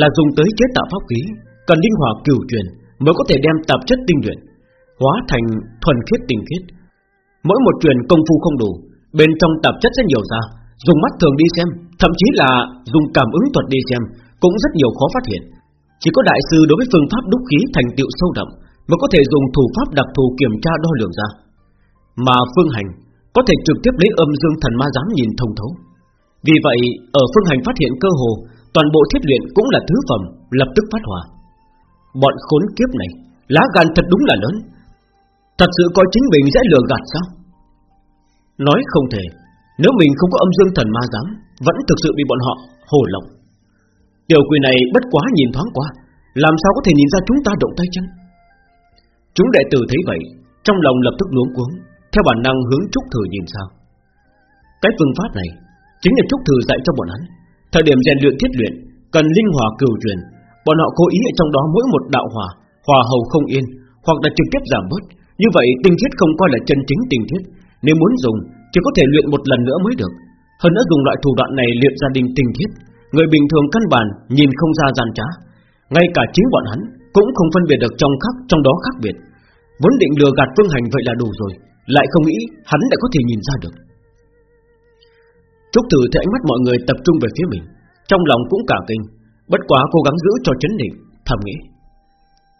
Là dùng tới chế tạo pháp khí, Cần linh hỏa cửu truyền Mới có thể đem tạp chất tinh luyện, Hóa thành thuần khiết tinh khiết. Mỗi một truyền công phu không đủ, Bên trong tạp chất rất nhiều ra, Dùng mắt thường đi xem, Thậm chí là dùng cảm ứng thuật đi xem, Cũng rất nhiều khó phát hiện. Chỉ có đại sư đối với phương pháp đúc khí thành tựu sâu đậm Mới có thể dùng thủ pháp đặc thù kiểm tra đo lường ra. Mà phương hành Có thể trực tiếp lấy âm dương thần ma dám nhìn thông thấu. Vì vậy, ở phương hành phát hiện cơ hồ, Toàn bộ thiết luyện cũng là thứ phẩm Lập tức phát hỏa. Bọn khốn kiếp này, Lá gan thật đúng là lớn. Thật sự coi chính mình dễ lừa gạt sao? Nói không thể, Nếu mình không có âm dương thần ma dám Vẫn thực sự bị bọn họ hồ lộng. Tiểu quỷ này bất quá nhìn thoáng qua, Làm sao có thể nhìn ra chúng ta động tay chân Chúng đệ tử thấy vậy, Trong lòng lập tức luống cuống, Theo bản năng hướng Trúc Thử nhìn sao Cái phương pháp này Chính là Trúc Thử dạy cho bọn hắn. Thời điểm rèn luyện thiết luyện, Cần linh hòa cửu truyền, Bọn họ cố ý ở trong đó mỗi một đạo hòa Hòa hầu không yên, Hoặc là trực tiếp giảm bớt. Như vậy, tinh thiết không coi là chân chính tinh thiết. Nếu muốn dùng, chỉ có thể luyện một lần nữa mới được. Hơn nữa dùng loại thủ đoạn này luyện gia đình tinh thiết, Người bình thường căn bản nhìn không ra gian trá. Ngay cả chính bọn hắn cũng không phân biệt được trong khác, trong đó khác biệt. Vốn định lừa gạt phương hành vậy là đủ rồi, Lại không nghĩ hắn đã có thể nhìn ra được. Trúc Tử thấy ánh mắt mọi người tập trung về phía mình, Trong lòng cũng cả kinh, Bất quá cố gắng giữ cho chấn định, Thầm nghĩ.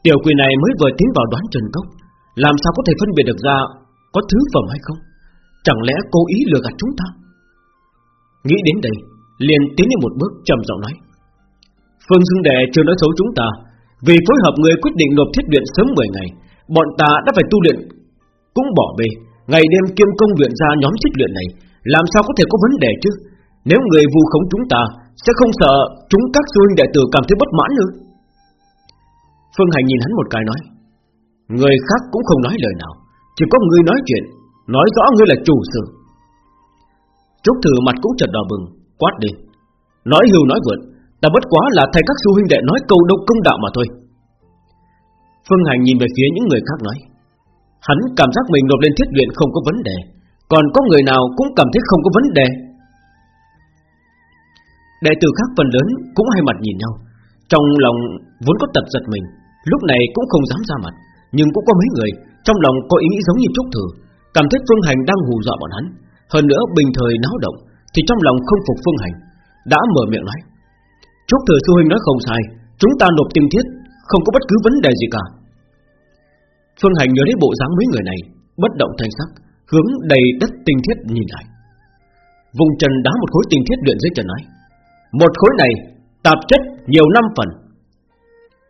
Tiểu quỷ này mới vừa tiến vào đoán trần cốc Làm sao có thể phân biệt được ra Có thứ phẩm hay không? Chẳng lẽ cố ý lừa gạt chúng ta? Nghĩ đến đây, liền tiến lên một bước trầm giọng nói. Phương Dương Đệ chưa nói xấu chúng ta vì phối hợp người quyết định nộp thiết luyện sớm 10 ngày, Bọn ta đã phải tu luyện, Cũng bỏ bê. Ngày đêm kiêm công luyện ra nhóm thiết luyện này, Làm sao có thể có vấn đề chứ? Nếu người vu khống chúng ta, Sẽ không sợ chúng các sư huynh đệ tử cảm thấy bất mãn nữa. Phương Hành nhìn hắn một cái nói, Người khác cũng không nói lời nào, Chỉ có người nói chuyện, Nói rõ ngươi là chủ sự. Trúc Thử mặt cũng chợt đỏ bừng, Quát đi Nói hưu nói vượt Ta bất quá là thay các sư huynh đệ nói câu đâu công đạo mà thôi. Phương Hành nhìn về phía những người khác nói, Hắn cảm giác mình nộp lên thiết luyện không có vấn đề, Còn có người nào cũng cảm thấy không có vấn đề. Đệ tử khác phần lớn cũng hai mặt nhìn nhau, Trong lòng vốn có tật giật mình, Lúc này cũng không dám ra mặt, Nhưng cũng có mấy người Trong lòng có ý nghĩ giống như Trúc Thử, Cảm thấy Phương Hành đang hù dọa bọn hắn. Hơn nữa bình thời náo động, Thì trong lòng không phục Phương Hành, Đã mở miệng nói Trúc thừa sư huynh nói không sai, Chúng ta nộp tinh thiết, Không có bất cứ vấn đề gì cả. Phương Hành nhớ đến bộ dáng mấy người này, Bất động thanh sắc, Hướng đầy đất tinh thiết nhìn lại. Vùng trần đá một khối tinh thiết luyện dưới trần nói Một khối này tạp chất nhiều năm phần.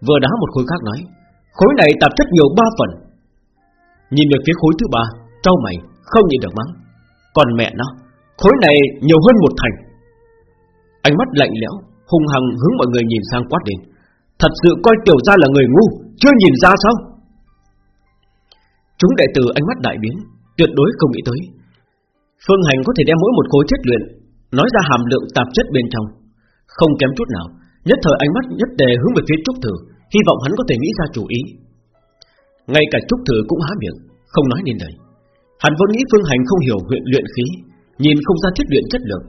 Vừa đá một khối khác nói, Khối này tạp chất nhiều ba phần. Nhìn về phía khối thứ ba Trâu mày, không nhìn được mắng. Còn mẹ nó, Khối này nhiều hơn một thành. Ánh mắt lạnh lẽo Hung hăng hướng mọi người nhìn sang quát lên. Thật sự coi tiểu gia là người ngu, Chưa nhìn ra sao? Chúng đệ tử ánh mắt đại biến, Tuyệt đối không nghĩ tới. Phương Hành có thể đem mỗi một khối chất luyện, Nói ra hàm lượng tạp chất bên trong. Không kém chút nào, Nhất thời ánh mắt nhất đề hướng về phía Trúc Thử, Hy vọng hắn có thể nghĩ ra chủ ý. Ngay cả Trúc Thử cũng há miệng, Không nói nên lời. Hắn vốn nghĩ Phương Hành không hiểu huyện luyện khí, Nhìn không ra thiết luyện chất lượng,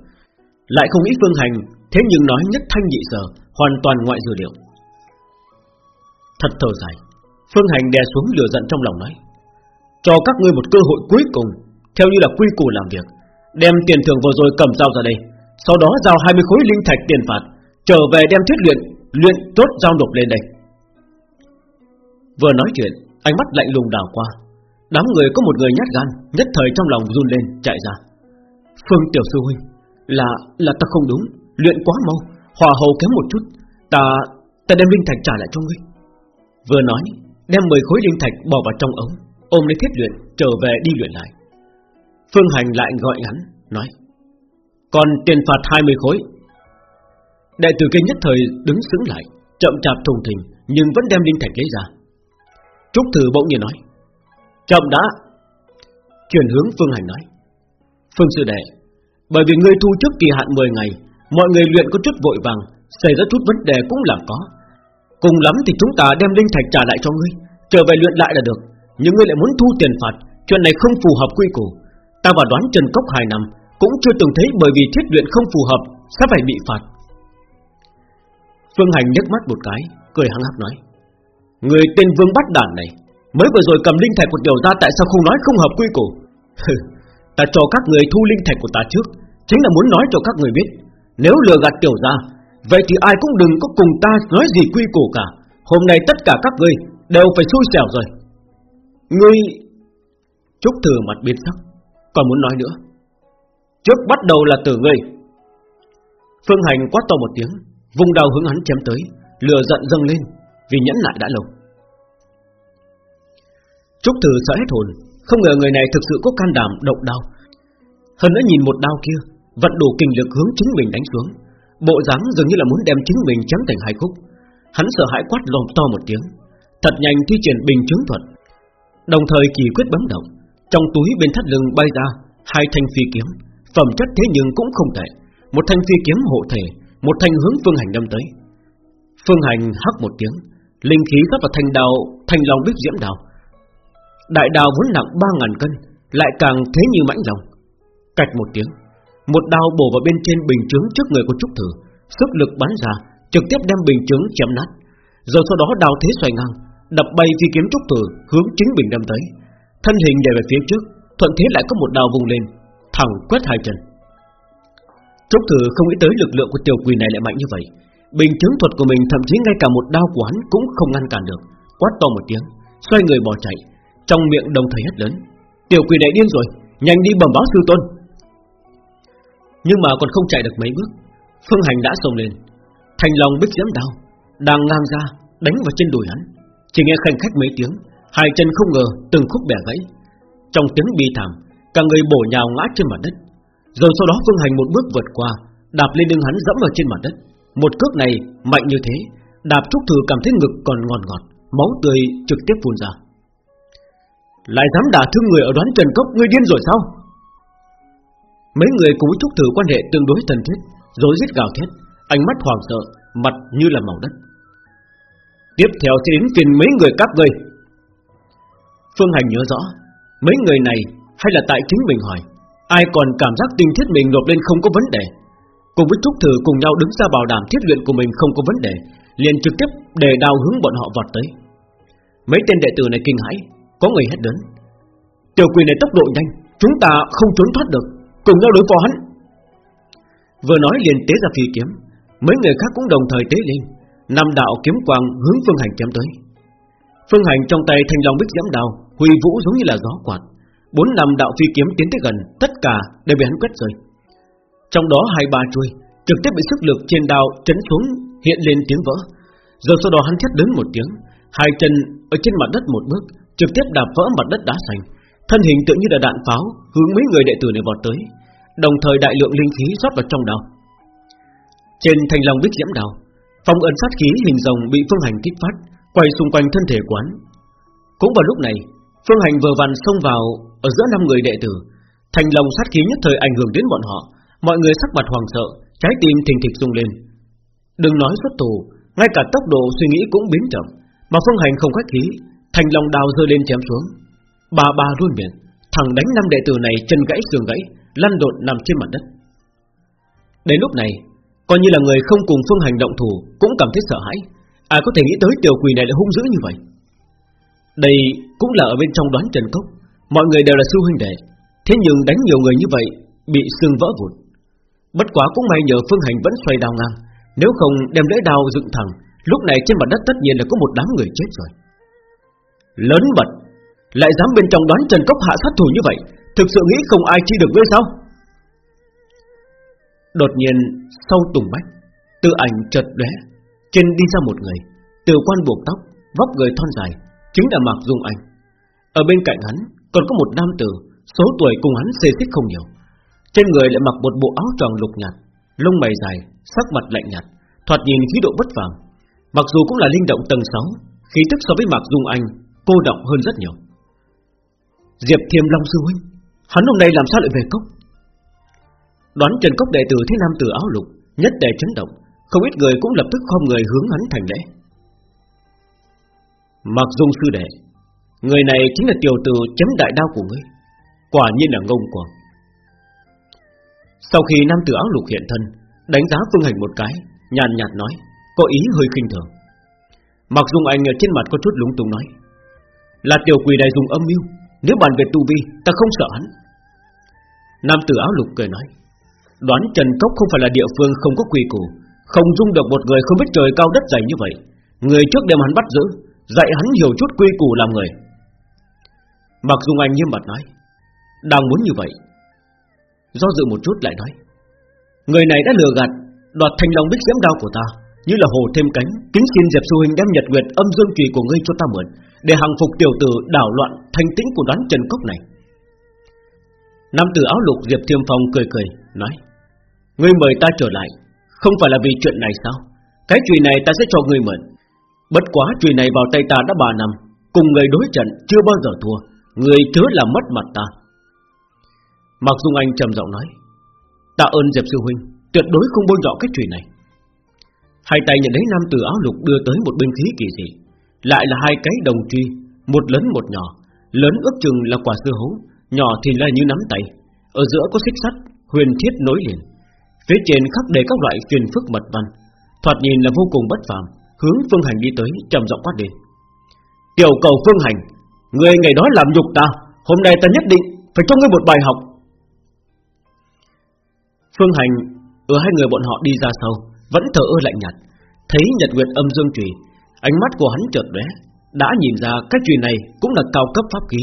Lại không nghĩ Phương Hành Thế nhưng nói nhất thanh nhị sở Hoàn toàn ngoại dự liệu. Thật thở dài, Phương Hành đè xuống lửa giận trong lòng nói, Cho các ngươi một cơ hội cuối cùng, Theo như là quy củ làm việc, Đem tiền thưởng vừa rồi cầm dao ra đây, Sau đó giao 20 khối linh thạch tiền phạt, Trở về đem thiết luyện Luyện tốt giao nộp lên đây. Vừa nói chuyện, Ánh mắt lạnh lùng đảo qua, Đám người có một người nhát gan, Nhất thời trong lòng run lên, chạy ra. Phương tiểu sư huynh, Là là ta không đúng. Luyện quá mau, Hòa hầu kém một chút, Ta ta đem linh thạch trả lại cho ngươi. Vừa nói, Đem 10 khối linh thạch bỏ vào trong ống, Ôm lấy thiết luyện, trở về đi luyện lại. Phương Hành lại gọi hắn, Nói, Còn tiền phạt 20 khối. Đại tử kia nhất thời đứng sững lại, Chậm chạp thùng thình, Nhưng vẫn đem linh thạch lấy ra. Trúc Thử bỗng nhiên nói, Chậm đã. Chuyển hướng Phương Hành nói, Phương Sư Đệ, Bởi vì ngươi thu trước kỳ hạn 10 ngày Mọi người luyện có chút vội vàng, Xảy ra chút vấn đề cũng là có. Cùng lắm thì chúng ta đem linh thạch trả lại cho ngươi, Trở về luyện lại là được, Nhưng ngươi lại muốn thu tiền phạt, Chuyện này không phù hợp quy củ. Ta và đoán Trần Cốc 2 năm Cũng chưa từng thấy bởi vì thiết luyện không phù hợp Sẽ phải bị phạt. Phương Hành nhếch mắt một cái, Cười hăng hắc nói, Người tên Vương bắt đản này, Mới vừa rồi cầm linh thạch của tiểu ra Tại sao không nói không hợp quy củ? Ta cho các người thu linh thạch của ta trước, Chính là muốn nói cho các người biết nếu lừa gạt tiểu gia, Vậy thì ai cũng đừng có cùng ta nói gì quy củ cả. Hôm nay tất cả các ngươi Đều phải xui xẻo rồi. Ngươi Trúc thừa mặt biến sắc, Còn muốn nói nữa. Trước bắt đầu là từ ngươi. Phương Hành quát to một tiếng, Vùng đầu hướng hắn chém tới Lừa giận dâng lên, Vì nhẫn lại đã lâu. Trúc thừa sợ hết hồn, Không ngờ người này thực sự có can đảm động đao Hơn nữa nhìn một đao kia Vận đủ kinh lực hướng chính mình đánh xuống. Bộ dáng dường như là muốn đem chính mình chém thành hai khúc. Hắn sợ hãi quát lồm to một tiếng. Thật nhanh thi triển bình chứng thuật. Đồng thời kỳ quyết bấm động. Trong túi bên thắt lưng bay ra Hai thanh phi kiếm. Phẩm chất thế nhưng cũng không tệ. Một thanh phi kiếm hộ thể, Một thanh hướng phương hành đâm tới. Phương hành hắc một tiếng. Linh khí rót vào thanh đào Thanh long bích diễm đào. Đại đào vốn nặng ba ngàn cân, Lại càng thế như mãnh lòng. Cạch một tiếng. Một đao bổ vào bên trên bình chướng trước người của Trúc Thử, Sức lực bắn ra, Trực tiếp đem bình chướng chém nát. Rồi sau đó đao thế xoay ngang, Đập bay phi kiếm Trúc Thử hướng chính bình đâm tới. Thân hình nhảy về phía trước, Thuận thế lại có một đao vùng lên, Thẳng quét hai chân. Trúc Thử không nghĩ tới lực lượng của tiểu quỷ này lại mạnh như vậy. Bình chứng thuật của mình thậm chí ngay cả một đao của hắn cũng không ngăn cản được. Quát to một tiếng, Xoay người bỏ chạy, Trong miệng đồng thời hét lớn. Tiểu quỷ này điên rồi, Nhanh đi bẩm báo sư tôn. Nhưng mà còn không chạy được mấy bước. Phương Hành đã xông lên. Thành lòng bích diễm đao Đang ngang ra, đánh vào trên đùi hắn. Chỉ nghe khanh khách mấy tiếng, Hai chân không ngờ từng khúc bẻ gãy. Trong tiếng bi thảm, Cả người bổ nhào ngã trên mặt đất. Rồi sau đó Phương Hành một bước vượt qua, Đạp lên lưng hắn dẫm vào trên mặt đất. Một cước này mạnh như thế, Đạp Trúc Thừa cảm thấy ngực còn ngọt ngọt, Máu tươi trực tiếp phun ra. Lại dám đả thương người ở đoán trần cốc, Ngươi điên rồi sao? Mấy người cùng với Trúc thử quan hệ tương đối thân thiết, Rồi giết gào thét, Ánh mắt hoàng sợ, Mặt như là màu đất. Tiếp theo sẽ đến phiền mấy người các ngươi. Phương Hành nhớ rõ, Mấy người này hay là tại chính mình hỏi, Ai còn cảm giác tinh thiết mình nộp lên không có vấn đề. Cùng với Trúc Thử cùng nhau đứng ra bảo đảm thiết luyện của mình không có vấn đề, liền trực tiếp đề đào hướng bọn họ vọt tới. Mấy tên đệ tử này kinh hãi, Có người hét lớn, Tiểu quỷ này tốc độ nhanh, Chúng ta không trốn thoát được. Cùng nhau đối phó hắn. Vừa nói liền tế ra phi kiếm, Mấy người khác cũng đồng thời tế lên, Năm đạo kiếm quang hướng Phương Hành chém tới. Phương Hành trong tay thanh long bích giẫm đao Huy vũ giống như là gió quạt, Bốn năm đạo phi kiếm tiến tới gần, Tất cả đều bị hắn quét rơi. Trong đó hai ba chui Trực tiếp bị sức lực trên đao chấn xuống, Hiện lên tiếng vỡ. Rồi sau đó hắn thét lớn một tiếng, Hai chân ở trên mặt đất một bước, Trực tiếp đạp vỡ mặt đất đá xanh. Thân hình tự như là đạn pháo Hướng mấy người đệ tử này vọt tới Đồng thời đại lượng linh khí rót vào trong đao. Trên thành lòng bích diễm đao Phong ấn sát khí hình rồng bị phương hành kích phát Quay xung quanh thân thể quán. Cũng vào lúc này Phương hành vừa vặn xông vào Ở giữa năm người đệ tử Thành lòng sát khí nhất thời ảnh hưởng đến bọn họ Mọi người sắc mặt hoàng sợ Trái tim thình thịch rung lên. Đừng nói xuất thủ, Ngay cả tốc độ suy nghĩ cũng biến chậm Mà phương hành không khách khí Thành lòng đào rơi lên chém xuống. Bà bà luôn miệng, Thằng đánh năm đệ tử này chân gãy xương gãy, Lăn đột nằm trên mặt đất. Đến lúc này, Coi như là người không cùng phương hành động thủ Cũng cảm thấy sợ hãi. Ai có thể nghĩ tới tiểu quỷ này lại hung dữ như vậy? Đây cũng là ở bên trong đoán trần cốc. Mọi người đều là sư huynh đệ. Thế nhưng đánh nhiều người như vậy, Bị xương vỡ vụn. Bất quá cũng may nhờ phương hành vẫn xoay đào ngang. Nếu không đem lưỡi đào dựng thẳng, Lúc này trên mặt đất tất nhiên là có một đám người chết rồi. Lớn bật lại dám bên trong đoán trần cốc hạ sát thủ như vậy Thực sự nghĩ không ai chi được ngươi sao? Đột nhiên sau tùng bách Tự ảnh chợt lóe Trên đi ra một người Từ quan buộc tóc Vóc người thon dài Chính là Mạc Dung Anh. Ở bên cạnh hắn còn có một nam tử Số tuổi cùng hắn xê xích không nhiều. Trên người lại mặc một bộ áo tròn lục nhạt Lông mày dài, sắc mặt lạnh nhạt Thoạt nhìn khí độ bất phàm. Mặc dù cũng là linh động tầng 6 Khí tức so với Mạc Dung Anh Cô động hơn rất nhiều. Diệp Thiêm Long Sư Huynh, Hắn hôm nay làm sao lại về cốc? Đoán Trần Cốc đệ tử thế nam tử áo lục, Nhất đề chấn động, Không ít người cũng lập tức không người hướng hắn thành lễ. Mặc dung sư đệ, Người này chính là tiểu tử chấm đại đao của ngươi, Quả nhiên là ngông cuồng. Sau khi nam tử áo lục hiện thân, Đánh giá phương hành một cái, Nhàn nhạt nói, Có ý hơi khinh thường. Mặc dung anh ở trên mặt có chút lúng túng nói, Là tiểu quỷ này dùng âm mưu nếu bàn về tu vi, ta không sợ hắn. Nam tử áo lục cười nói, Đoán Trần Cốc không phải là địa phương không có quy củ, Không dung được một người không biết trời cao đất dày như vậy. Người trước đem hắn bắt giữ, Dạy hắn hiểu chút quy củ làm người. Mặc Dung Anh nghiêm mặt nói, Đang muốn như vậy. Do dự một chút lại nói, Người này đã lừa gạt, Đoạt thành lòng bích diễm đao của ta. Như là hồ thêm cánh, Kính xin Diệp Sư Huynh đem nhật nguyệt âm dương kỳ của ngươi cho ta mượn, Để hàng phục tiểu tử đảo loạn Thanh tĩnh của đoán Trần Cốc này. Nam tử áo lục Diệp Thiêm Phong cười cười, Nói, Ngươi mời ta trở lại, Không phải là vì chuyện này sao? Cái chuyện này ta sẽ cho ngươi mượn. Bất quá chuyện này vào tay ta đã 3 năm, Cùng người đối trận chưa bao giờ thua, Người chớ là mất mặt ta. Mặc Dung Anh trầm giọng nói, Tạ ơn Diệp Sư Huynh, Tuyệt đối không bôi nhọ cái chuyện này. Hai tay nhận lấy nam tử áo lục đưa tới một binh khí kỳ dị. Lại là hai cái đồng truy Một lớn một nhỏ. Lớn ước chừng là quả dưa hấu, Nhỏ thì là như nắm tay. Ở giữa có xích sắt, Huyền thiết nối liền. Phía trên khắc đầy các loại phiền phức mật văn. Thoạt nhìn là vô cùng bất phàm, Hướng Phương Hành đi tới, trầm giọng quát đi Tiểu cầu Phương Hành, Người ngày đó làm nhục ta, Hôm nay ta nhất định phải cho ngươi một bài học. Phương Hành, Ở hai người bọn họ đi ra sau vẫn thở ơ lạnh nhạt. Thấy nhật nguyệt âm dương trì, Ánh mắt của hắn chợt lóe Đã nhìn ra cái trùy này cũng là cao cấp pháp khí.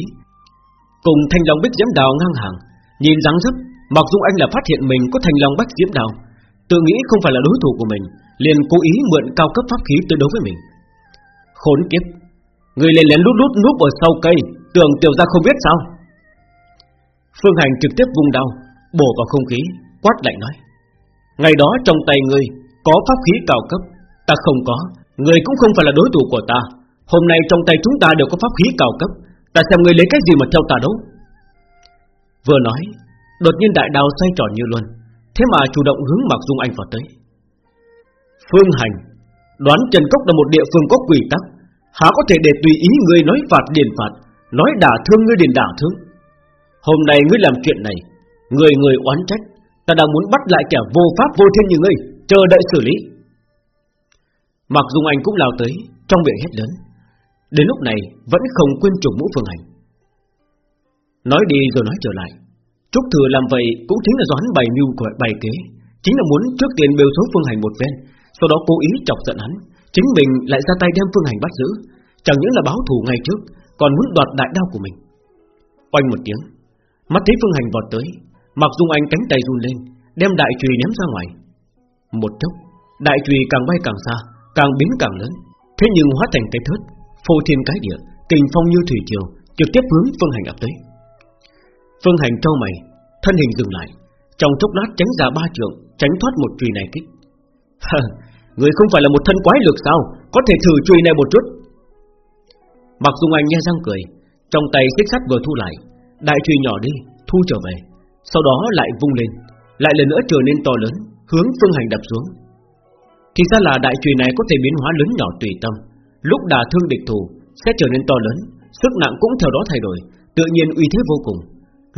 Cùng thanh long bích diễm đào ngang hàng Nhìn dáng dấp Mặc dù anh là phát hiện mình có thanh long bách diễm đào Tự nghĩ không phải là đối thủ của mình Liền cố ý mượn cao cấp pháp khí tới đấu với mình. Khốn kiếp Người lén lén lút lút núp ở sau cây Tưởng tiểu gia không biết sao? Phương Hành trực tiếp vung đao Bổ vào không khí Quát lạnh nói Ngày đó trong tay ngươi có pháp khí cao cấp, Ta không có, Người cũng không phải là đối thủ của ta. Hôm nay trong tay chúng ta đều có pháp khí cao cấp, Ta xem người lấy cái gì mà theo ta đấu Vừa nói, Đột nhiên đại đào xoay tròn như luôn, Thế mà chủ động hướng Mạc Dung Anh vào tới. Phương Hành, Đoán Trần Cốc là một địa phương có quỷ tắc, Há có thể để tùy ý người nói phạt điền phạt, Nói đả thương ngươi điền đả thương. Hôm nay ngươi làm chuyện này, Người người oán trách, Ta đang muốn bắt lại kẻ vô pháp vô thiên như ngươi. Chờ đợi xử lý. Mặc Dung Anh cũng lao tới, Trong miệng hét lớn. Đến lúc này, vẫn không quên trùng mũ phương hành. Nói đi rồi nói trở lại. Trúc Thừa làm vậy cũng chính là do hắn bày mưu bày kế. Chính là muốn trước tiên bêu số phương hành một ven Sau đó cố ý chọc giận hắn. Chính mình lại ra tay đem phương hành bắt giữ. Chẳng những là báo thù ngay trước, Còn muốn đoạt đại đao của mình. Oanh một tiếng, Mắt thấy phương hành vọt tới. Mặc dung anh cánh tay run lên, Đem đại chùy ném ra ngoài. Một chốc, Đại chùy càng bay càng xa, Càng biến càng lớn. Thế nhưng hóa thành cái thớt, Phô thiên cái địa, Kình phong như thủy triều, Trực tiếp hướng phương hành ập tới. Phương hành trao mày, Thân hình dừng lại. Trong chốc lát tránh ra ba trượng, Tránh thoát một chùy này kích. Người không phải là một thân quái lực sao? Có thể thử chùy này một chút. Mặc dung anh nghe răng cười, Trong tay xích sắt vừa thu lại, Đại chùy nhỏ đi, Thu trở về, Sau đó lại vung lên, Lại lần nữa trở nên to lớn. Hướng phương hành đập xuống. Thì ra là đại chùy này có thể biến hóa lớn nhỏ tùy tâm. Lúc đả thương địch thủ, Sẽ trở nên to lớn, Sức nặng cũng theo đó thay đổi, Tự nhiên uy thế vô cùng.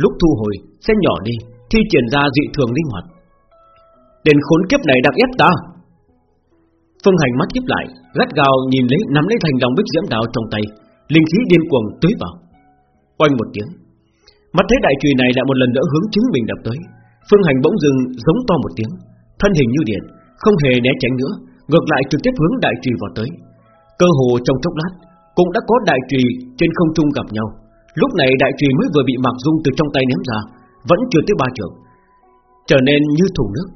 Lúc thu hồi, sẽ nhỏ đi, Thi triển ra dị thường linh hoạt. Tên khốn kiếp này đang ép ta. Phương hành mắt kiếp lại, Gắt gào nhìn lấy, nắm lấy thành đồng bích diễm đạo trong tay, Linh khí điên cuồng tưới vào. Quanh một tiếng, Mắt thấy đại chùy này lại một lần nữa hướng chính mình đập tới. Phương hành bỗng dừng giống to một tiếng Thân hình như điện Không hề né tránh nữa Ngược lại trực tiếp hướng đại Trì vào tới. Cơ hồ trong chốc lát Cũng đã có đại Trì trên không trung gặp nhau. Lúc này đại Trì mới vừa bị Mạc Dung từ trong tay ném ra Vẫn chưa tới ba trượng. Trở nên như thùng nước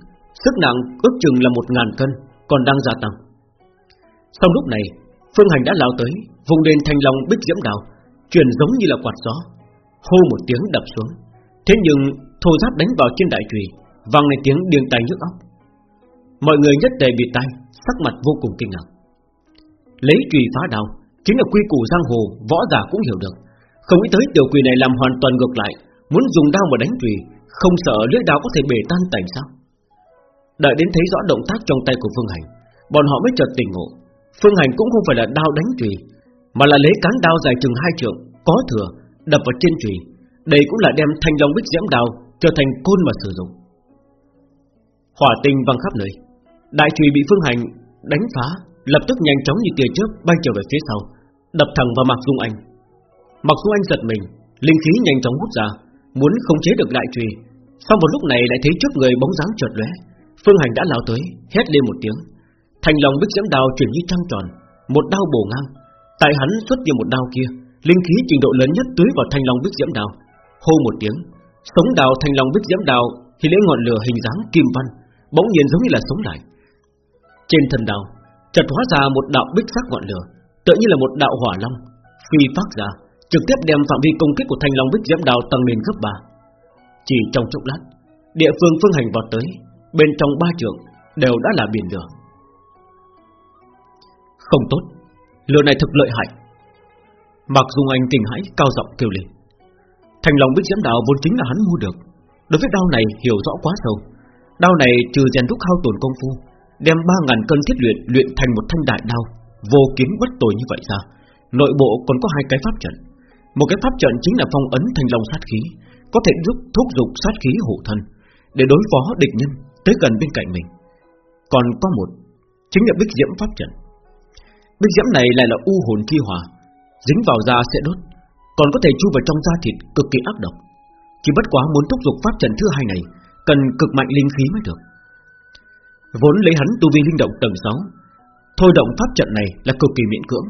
Sức nặng ước chừng là một ngàn cân Còn đang gia tăng. Sau lúc này Phương Hành đã lao tới Vùng lên thanh long bích diễm đào Chuyển giống như là quạt gió Hô một tiếng đập xuống. Thế nhưng thô giáp đánh vào trên đại Trì, Vang lên tiếng điên tai nhức óc. Mọi người nhất tề bị tay Sắc mặt vô cùng kinh ngạc. Lấy trùy phá đào, Chính là quy củ giang hồ, Võ giả cũng hiểu được. Không nghĩ tới tiểu quỷ này làm hoàn toàn ngược lại, Muốn dùng đao mà đánh trùy Không sợ lưỡi đao có thể bể tan tành sao? Đợi đến thấy rõ động tác trong tay của Phương Hành, Bọn họ mới chợt tỉnh ngộ. Phương Hành cũng không phải là đao đánh trùy Mà là lấy cán đao dài chừng hai trượng, Có thừa, đập vào trên trùy Đây cũng là đem thanh long bích diễm đao Trở thành côn mà sử dụng. Hỏa tinh văng khắp nơi. Đại trùy bị Phương Hành đánh phá, Lập tức nhanh chóng như tia chớp bay trở về phía sau, Đập thẳng vào Mạc Dung Anh. Mạc Dung Anh giật mình, Linh khí nhanh chóng hút ra, Muốn khống chế được đại trùy. Sau một lúc này lại thấy trước người bóng dáng chợt lóe. Phương Hành đã lao tới, Hét lên một tiếng. Thành lòng bích diễm đao chuyển như trăng tròn, Một đao bổ ngang. Tại hắn xuất hiện một đao kia, Linh khí trình độ lớn nhất tưới vào thanh long bích diễm đao. Hô một tiếng, Sống đào thanh long bích diễm đao, Thì lấy ngọn lửa hình dáng kim văn, Bỗng nhiên giống như là sống lại trên thân đạo chợt hóa ra một đạo bích sắc ngọn lửa, Tựa như là một đạo hỏa long, Phi phát ra, Trực tiếp đem phạm vi công kích của thanh long bích diễm đao tăng lên gấp ba. Chỉ trong chốc lát, Địa phương phương hành vào tới, Bên trong ba trường Đều đã là biển lửa. Không tốt, Lửa này thực lợi hại. Mặc Dung Anh kinh hãi cao giọng kêu lên Thành lòng bích diễm đạo vốn chính là hắn mua được, Đối với đao này hiểu rõ quá sâu. Đao này trừ rèn đúc hao tổn công phu Đem 3.000 cân thiết luyện Luyện thành một thanh đại đao Vô kiếm bất tồi như vậy ra Nội bộ còn có hai cái pháp trận Một cái pháp trận chính là phong ấn thành long sát khí Có thể giúp thúc dục sát khí hộ thân Để đối phó địch nhân Tới gần bên cạnh mình Còn có một Chính là bích diễm pháp trận Bích diễm này lại là u hồn chi hòa dính vào da sẽ đốt, còn có thể chui vào trong da thịt cực kỳ ác độc. Chỉ bất quá muốn thúc giục pháp trận thứ hai này, cần cực mạnh linh khí mới được. Vốn lấy hắn tu vi linh động tầng 6 Thôi động pháp trận này là cực kỳ miễn cưỡng.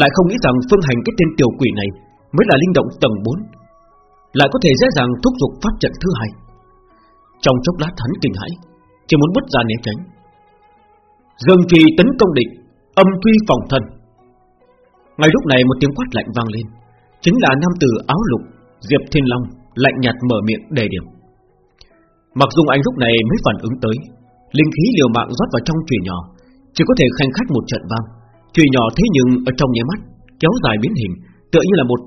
Lại không nghĩ rằng phương hành cái tên tiểu quỷ này Mới là linh động tầng 4 Lại có thể dễ dàng thúc giục pháp trận thứ hai. Trong chốc lát hắn kinh hãi, Chỉ muốn bứt ra né tránh. Dương trì tấn công địch, Âm truy phòng thân. Ngay lúc này một tiếng quát lạnh vang lên, Chính là nam tử áo lục, Diệp Thiên Long lạnh nhạt mở miệng đề điểm. Mặc dù anh lúc này mới phản ứng tới Linh khí liều mạng rót vào trong chùy nhỏ, Chỉ có thể khanh khách một trận vang. Chùy nhỏ thế nhưng ở trong nháy mắt, Kéo dài biến hình, Tựa như là một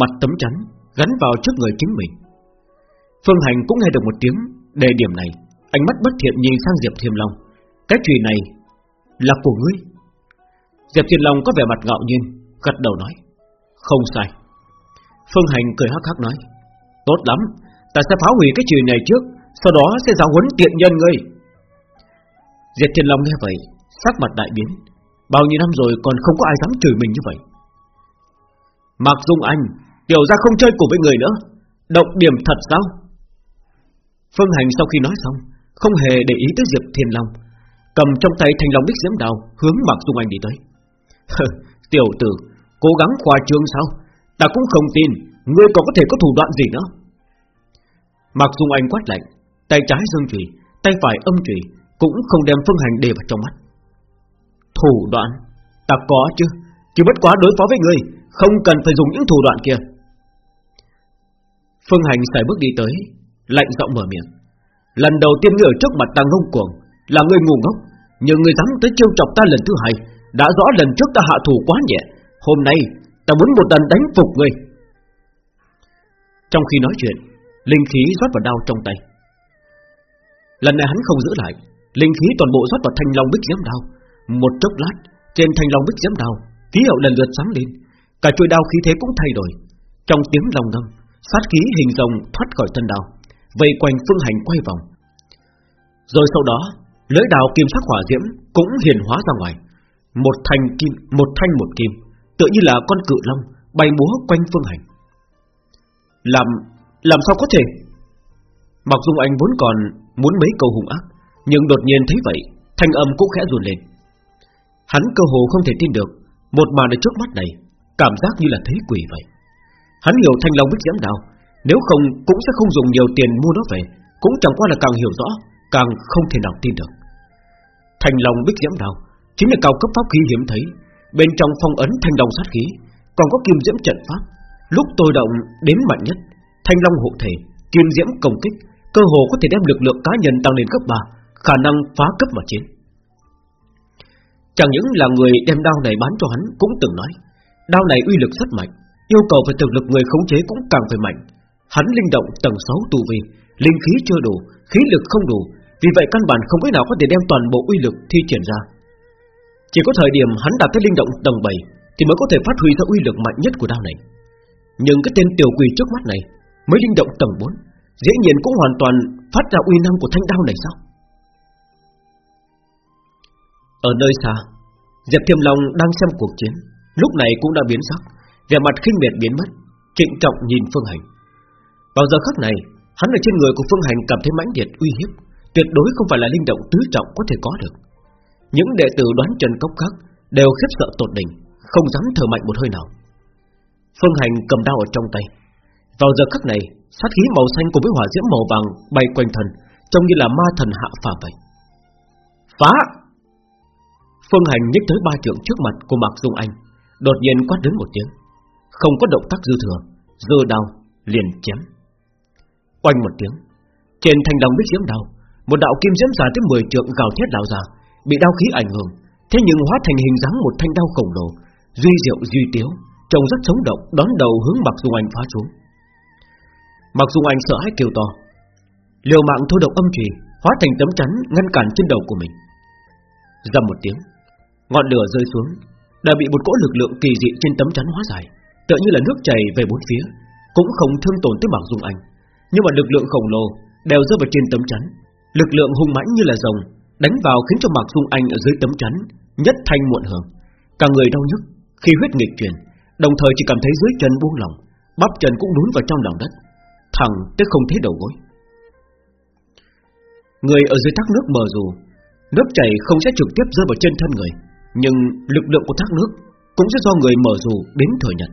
mặt tấm chắn Gắn vào trước người chính mình. Phương Hành cũng nghe được một tiếng Đề điểm này, Ánh mắt bất thiện nhìn sang Diệp Thiên Long. Cái chùy này là của ngươi. Diệp Thiên Long có vẻ mặt ngạo nhiên, Gật đầu nói, Không sai. Phương Hành cười hắc hắc nói, Tốt lắm, Ta sẽ phá hủy cái chùy này trước, Sau đó sẽ giáo huấn tiện nhân ngươi. Diệp Thiên Long nghe vậy, Sắc mặt đại biến. Bao nhiêu năm rồi còn không có ai dám chửi mình như vậy. Mạc Dung Anh Tiểu ra không chơi cùng với người nữa. Động điểm thật sao? Phương Hành sau khi nói xong, Không hề để ý tới Diệp Thiên Long. Cầm trong tay thành long bích diễm đào, Hướng Mạc Dung Anh đi tới. Tiểu tử, Cố gắng khoa trương sao? Ta cũng không tin, Ngươi còn có thể có thủ đoạn gì nữa. Mạc Dung Anh quát lạnh, Tay trái dương trùy Tay phải âm trùy cũng không đem phương hành để vào trong mắt. Thủ đoạn Ta có chứ Chỉ bất quá đối phó với ngươi Không cần phải dùng những thủ đoạn kia. Phương hành xài bước đi tới, Lạnh giọng mở miệng. Lần đầu tiên ngươi ở trước mặt ta ngông cuồng, Là ngươi ngu ngốc Nhưng ngươi dám tới trêu chọc ta lần thứ hai, Đã rõ lần trước ta hạ thủ quá nhẹ, Hôm nay ta muốn một lần đánh phục ngươi. Trong khi nói chuyện, Linh khí rót vào đao trong tay. Lần này hắn không giữ lại Linh khí toàn bộ rót vào thanh long bích diễm đao. Một chốc lát Trên thanh long bích diễm đao Ký hiệu lần lượt sáng lên. Cả chuôi đao khí thế cũng thay đổi. Trong tiếng lòng ngâm Sát khí hình rồng thoát khỏi thân đao Vây quanh phương hành quay vòng. Rồi sau đó Lưỡi đào kim sắc hỏa diễm Cũng hiền hóa ra ngoài. Một thanh kim, một thanh một kim Tựa như là con cự long Bay múa quanh phương hành. Làm, làm sao có thể? Mặc dù anh vốn còn Muốn mấy câu hùng ác nhưng đột nhiên thấy vậy Thanh âm cũng khẽ run lên. Hắn cơ hồ không thể tin được Một màn ở trước mắt này Cảm giác như là thấy quỷ vậy. Hắn hiểu thanh long bích diễm đào, Nếu không cũng sẽ không dùng nhiều tiền mua nó về Cũng chẳng qua là càng hiểu rõ Càng không thể nào tin được. Thanh long bích diễm đào Chính là cao cấp pháp khí hiếm thấy Bên trong phong ấn thanh long sát khí Còn có kim diễm trận pháp. Lúc tôi động đến mạnh nhất Thanh long hộ thể, kim diễm công kích Cơ hồ có thể đem lực lượng cá nhân tăng lên cấp 3 Khả năng phá cấp mà chiến. Chẳng những là người đem đao này bán cho hắn Cũng từng nói Đao này uy lực rất mạnh Yêu cầu về thực lực người khống chế cũng càng phải mạnh. Hắn linh động tầng 6 tu vi Linh khí chưa đủ, khí lực không đủ Vì vậy căn bản không cách nào có thể đem toàn bộ uy lực thi triển ra. Chỉ có thời điểm hắn đạt tới linh động tầng 7 Thì mới có thể phát huy ra uy lực mạnh nhất của đao này. Nhưng cái tên tiểu quỷ trước mắt này Mới linh động tầng 4 Dễ nhiên cũng hoàn toàn phát ra uy năng của thanh đao này sao? Ở nơi xa, Diệp Thiêm Long đang xem cuộc chiến. Lúc này cũng đã biến sắc, Vẻ mặt khinh miệt biến mất, Trịnh trọng nhìn Phương Hành. Vào giờ khắc này, Hắn ở trên người của Phương Hành cảm thấy mãnh liệt, uy hiếp, Tuyệt đối không phải là linh động tứ trọng có thể có được. Những đệ tử đoán trần cốc khác Đều khiếp sợ tột đỉnh, Không dám thở mạnh một hơi nào. Phương Hành cầm đao ở trong tay. Vào giờ khắc này, Sát khí màu xanh cùng với hỏa diễm màu vàng bay quanh thần Trông như là ma thần hạ phàm vậy. Phá! Phương Hành nhích tới ba trượng trước mặt của Mạc Dung Anh, Đột nhiên quát đến một tiếng. Không có động tác dư thừa Dơ đao liền chém. Oanh một tiếng, Trên thanh đồng bích diễm đao, Một đạo kim diễm dài tới 10 trượng gào thét đạo ra, Bị đao khí ảnh hưởng. Thế nhưng hóa thành hình dáng một thanh đao khổng lồ, Duy diệu, duy tiếu, Trông rất sống động, Đón đầu hướng Mạc Dung Anh phá xuống. Mặc dung anh sợ hãi kêu to, Liều mạng thôi độc âm trì, Hóa thành tấm chắn ngăn cản trên đầu của mình. Dầm một tiếng Ngọn lửa rơi xuống Đã bị một cỗ lực lượng kỳ dị trên tấm chắn hóa giải Tựa như là nước chảy về bốn phía Cũng không thương tổn tới Mạc Dung Anh Nhưng mà lực lượng khổng lồ Đều rơi vào trên tấm chắn Lực lượng hung mãnh như là rồng Đánh vào khiến cho Mạc Dung Anh ở dưới tấm chắn Nhất thanh muộn hưởng Cả người đau nhức khi huyết nghịch chuyển Đồng thời chỉ cảm thấy dưới chân buông lỏng Bắp chân cũng lún vào trong lòng đất thẳng tới không thấy đầu gối. Người ở dưới thác nước mờ dù, Nước chảy không sẽ trực tiếp rơi vào chân thân người nhưng lực lượng của thác nước Cũng sẽ do người mở dù đến thừa nhận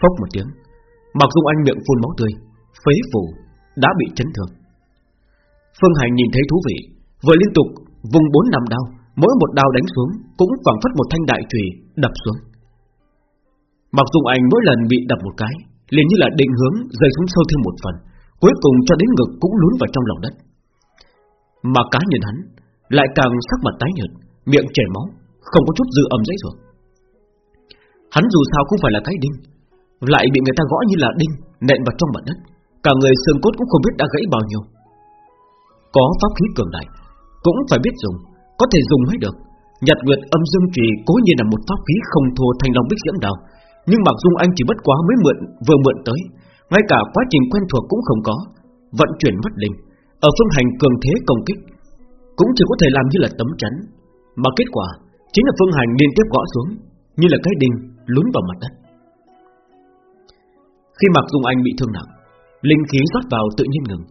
Phốc một tiếng, Mặc Dung Anh miệng phun máu tươi, Phế phủ đã bị chấn thương. Phương Hành nhìn thấy thú vị, Vừa liên tục vùng bốn năm đao, Mỗi một đao đánh xuống Cũng phẳng phất một thanh đại chùy đập xuống. Mặc Dung Anh mỗi lần bị đập một cái, liền như là định hướng rơi xuống sâu thêm một phần, Cuối cùng cho đến ngực cũng lún vào trong lòng đất. Mà cá nhân hắn Lại càng sắc mặt tái nhợt Miệng chảy máu, Không có chút dư âm dãy ruột Hắn dù sao cũng phải là cái đinh, Lại bị người ta gõ như là đinh, Nện vào trong mặt đất, Cả người xương cốt cũng không biết đã gãy bao nhiêu. Có pháp khí cường đại, Cũng phải biết dùng, Có thể dùng mới được. Nhật Nguyệt âm dương trì cố nhiên là một pháp khí không thua thành long bích diễm đào, Nhưng mặc dung anh chỉ bất quá mới mượn, vừa mượn tới, Ngay cả quá trình quen thuộc cũng không có, Vận chuyển mất linh, Ở phương hành cường thế công kích, Cũng chỉ có thể làm như là tấm chắn. Mà kết quả chính là phương hành liên tiếp gõ xuống Như là cái đinh lún vào mặt đất. Khi mặc dung anh bị thương nặng Linh khí rót vào tự nhiên ngừng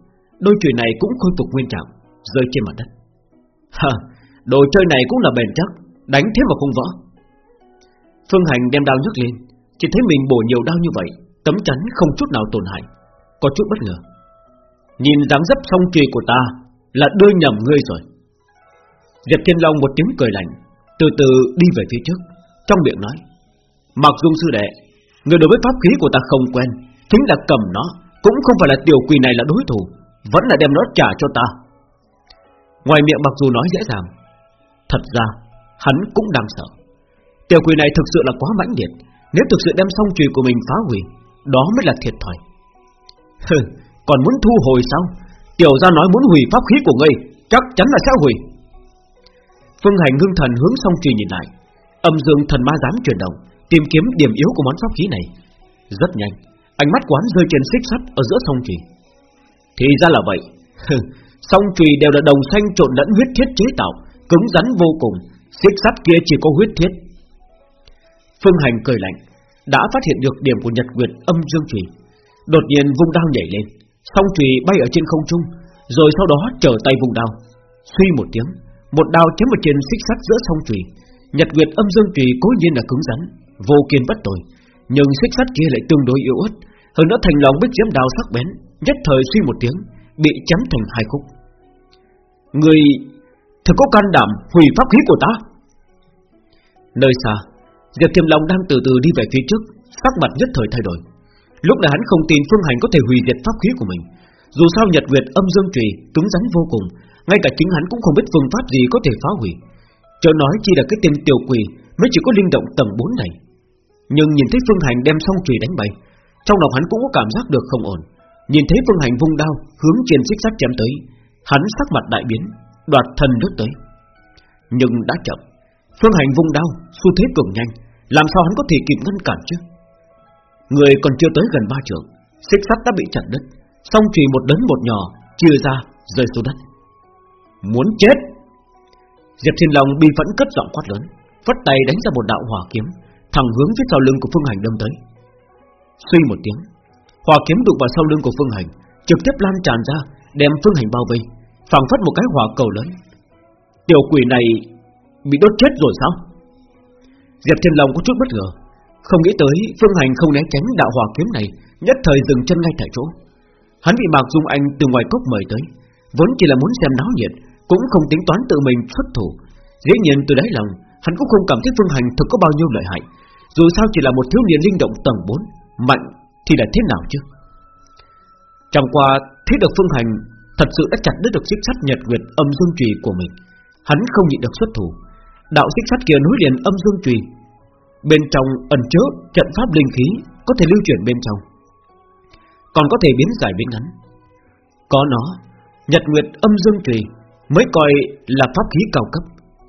Đôi chùy này cũng khôi phục nguyên trạng Rơi trên mặt đất. Hờ, đồ chơi này cũng là bền chắc Đánh thế mà không vỡ. Phương Hành đem đao nhấc lên Chỉ thấy mình bổ nhiều đao như vậy Tấm chắn không chút nào tổn hại Có chút bất ngờ. Nhìn dáng dấp song trì của ta Là đưa nhầm ngươi rồi. Diệp Thiên Long một tiếng cười lạnh Từ từ đi về phía trước Trong miệng nói Mặc dung sư đệ Người đối với pháp khí của ta không quen Chính là cầm nó cũng không phải là tiểu quỷ này là đối thủ Vẫn là đem nó trả cho ta. Ngoài miệng mặc dù nói dễ dàng Thật ra hắn cũng đang sợ. Tiểu quỷ này thực sự là quá mãnh liệt Nếu thực sự đem song chùy của mình phá hủy Đó mới là thiệt thòi. Hừ, còn muốn thu hồi sao? Tiểu gia nói muốn hủy pháp khí của ngươi Chắc chắn là sẽ hủy. Phương Hành ngưng thần hướng song trì nhìn lại. Âm dương thần ma dám chuyển động, Tìm kiếm điểm yếu của món pháp khí này. Rất nhanh, Ánh mắt quán rơi trên xích sắt ở giữa song trì. Thì ra là vậy. Song trì đều là đồng xanh trộn lẫn huyết thiết chế tạo, Cứng rắn vô cùng, Xích sắt kia chỉ có huyết thiết. Phương Hành cười lạnh, Đã phát hiện được điểm của Nhật Nguyệt âm dương trì. Đột nhiên vung đao nhảy lên, Song trì bay ở trên không trung, Rồi sau đó trở tay vùng đao. Suy một tiếng một đao chém vào trên xích sắt giữa song trì Nhật Nguyệt âm dương trì cố nhiên là cứng rắn, Vô kiên bất tồi. Nhưng xích sắt kia lại tương đối yếu ớt, hơn nữa thành lòng bích chém đao sắc bén, Nhất thời suy một tiếng, Bị chém thành hai khúc. Người, Thật có can đảm hủy pháp khí của ta? Nơi xa, Diệp Thiềm Long đang từ từ đi về phía trước, Sắc mặt nhất thời thay đổi. Lúc này hắn không tin Phương Hành có thể hủy diệt pháp khí của mình. Dù sao Nhật Nguyệt âm dương trì Cứng rắn vô cùng ngay cả chính hắn cũng không biết phương pháp gì có thể phá hủy. Cho nói chỉ là cái tên tiểu quỷ Mới chỉ có linh động tầng 4 này Nhưng nhìn thấy Phương Hành đem song trì đánh bay trong lòng hắn cũng có cảm giác được không ổn. Nhìn thấy Phương Hành vung đao, Hướng trên xích sắt chém tới, Hắn sắc mặt đại biến, Đoạt thần lướt tới. Nhưng đã chậm, Phương Hành vung đao, Xu thế cường nhanh, Làm sao hắn có thể kịp ngăn cản chứ? Người còn chưa tới gần ba trường Xích sắt đã bị chặt đứt, Song trì một lớn một nhỏ Chia ra, rơi xuống đất. Muốn chết. Diệp Thiên Long bi phẫn cất giọng quát lớn, Phất tay đánh ra một đạo hỏa kiếm, Thẳng hướng phía sau lưng của Phương Hành đâm tới. Suy một tiếng, Hỏa kiếm đụng vào sau lưng của Phương Hành, Trực tiếp lan tràn ra, Đem Phương Hành bao vây, phảng phất một cái hỏa cầu lớn. Tiểu quỷ này Bị đốt chết rồi sao? Diệp Thiên Long có chút bất ngờ, Không nghĩ tới Phương Hành không né tránh đạo hỏa kiếm này, Nhất thời dừng chân ngay tại chỗ. Hắn bị Mạc Dung Anh từ ngoài cốc mời tới, Vốn chỉ là muốn xem náo nhiệt cũng không tính toán tự mình xuất thủ. Dĩ nhiên từ đáy lòng, Hắn cũng không cảm thấy Phương Hành thực có bao nhiêu lợi hại. Dù sao chỉ là một thiếu niên linh động tầng 4 Mạnh thì là thế nào chứ? Chẳng qua, thấy được Phương Hành Thật sự đã chặt đứt được xích sắt nhật nguyệt âm dương trì của mình, Hắn không nhịn được xuất thủ. Đạo xích sắt kia nối liền âm dương trì. Bên trong ẩn chứa trận pháp linh khí Có thể lưu chuyển bên trong. Còn có thể biến dài biến ngắn. Có nó, Nhật nguyệt âm dương trì Mới coi là pháp khí cao cấp.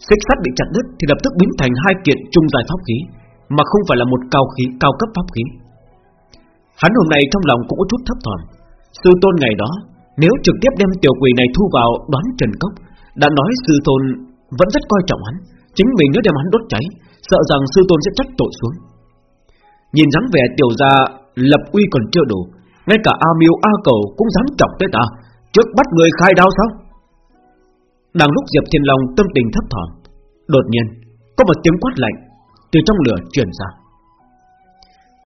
Xích sắt bị chặt đứt thì lập tức biến thành hai kiện trung dài pháp khí, Mà không phải là một cao khí, cao cấp pháp khí. Hắn hôm nay trong lòng cũng có chút thấp thỏm. Sư tôn ngày đó, Nếu trực tiếp đem tiểu quỷ này thu vào đoán trần cốc, Đã nói sư tôn Vẫn rất coi trọng hắn, Chính mình nếu đem hắn đốt cháy, Sợ rằng sư tôn sẽ trách tội xuống. Nhìn dáng vẻ tiểu gia Lập uy còn chưa đủ, Ngay cả A miêu A cầu cũng dám chọc tới ta, Trước bắt người khai đao sao? Đang lúc Diệp Thiên Long tâm tình thấp thỏm, Đột nhiên Có một tiếng quát lạnh Từ trong lửa truyền ra.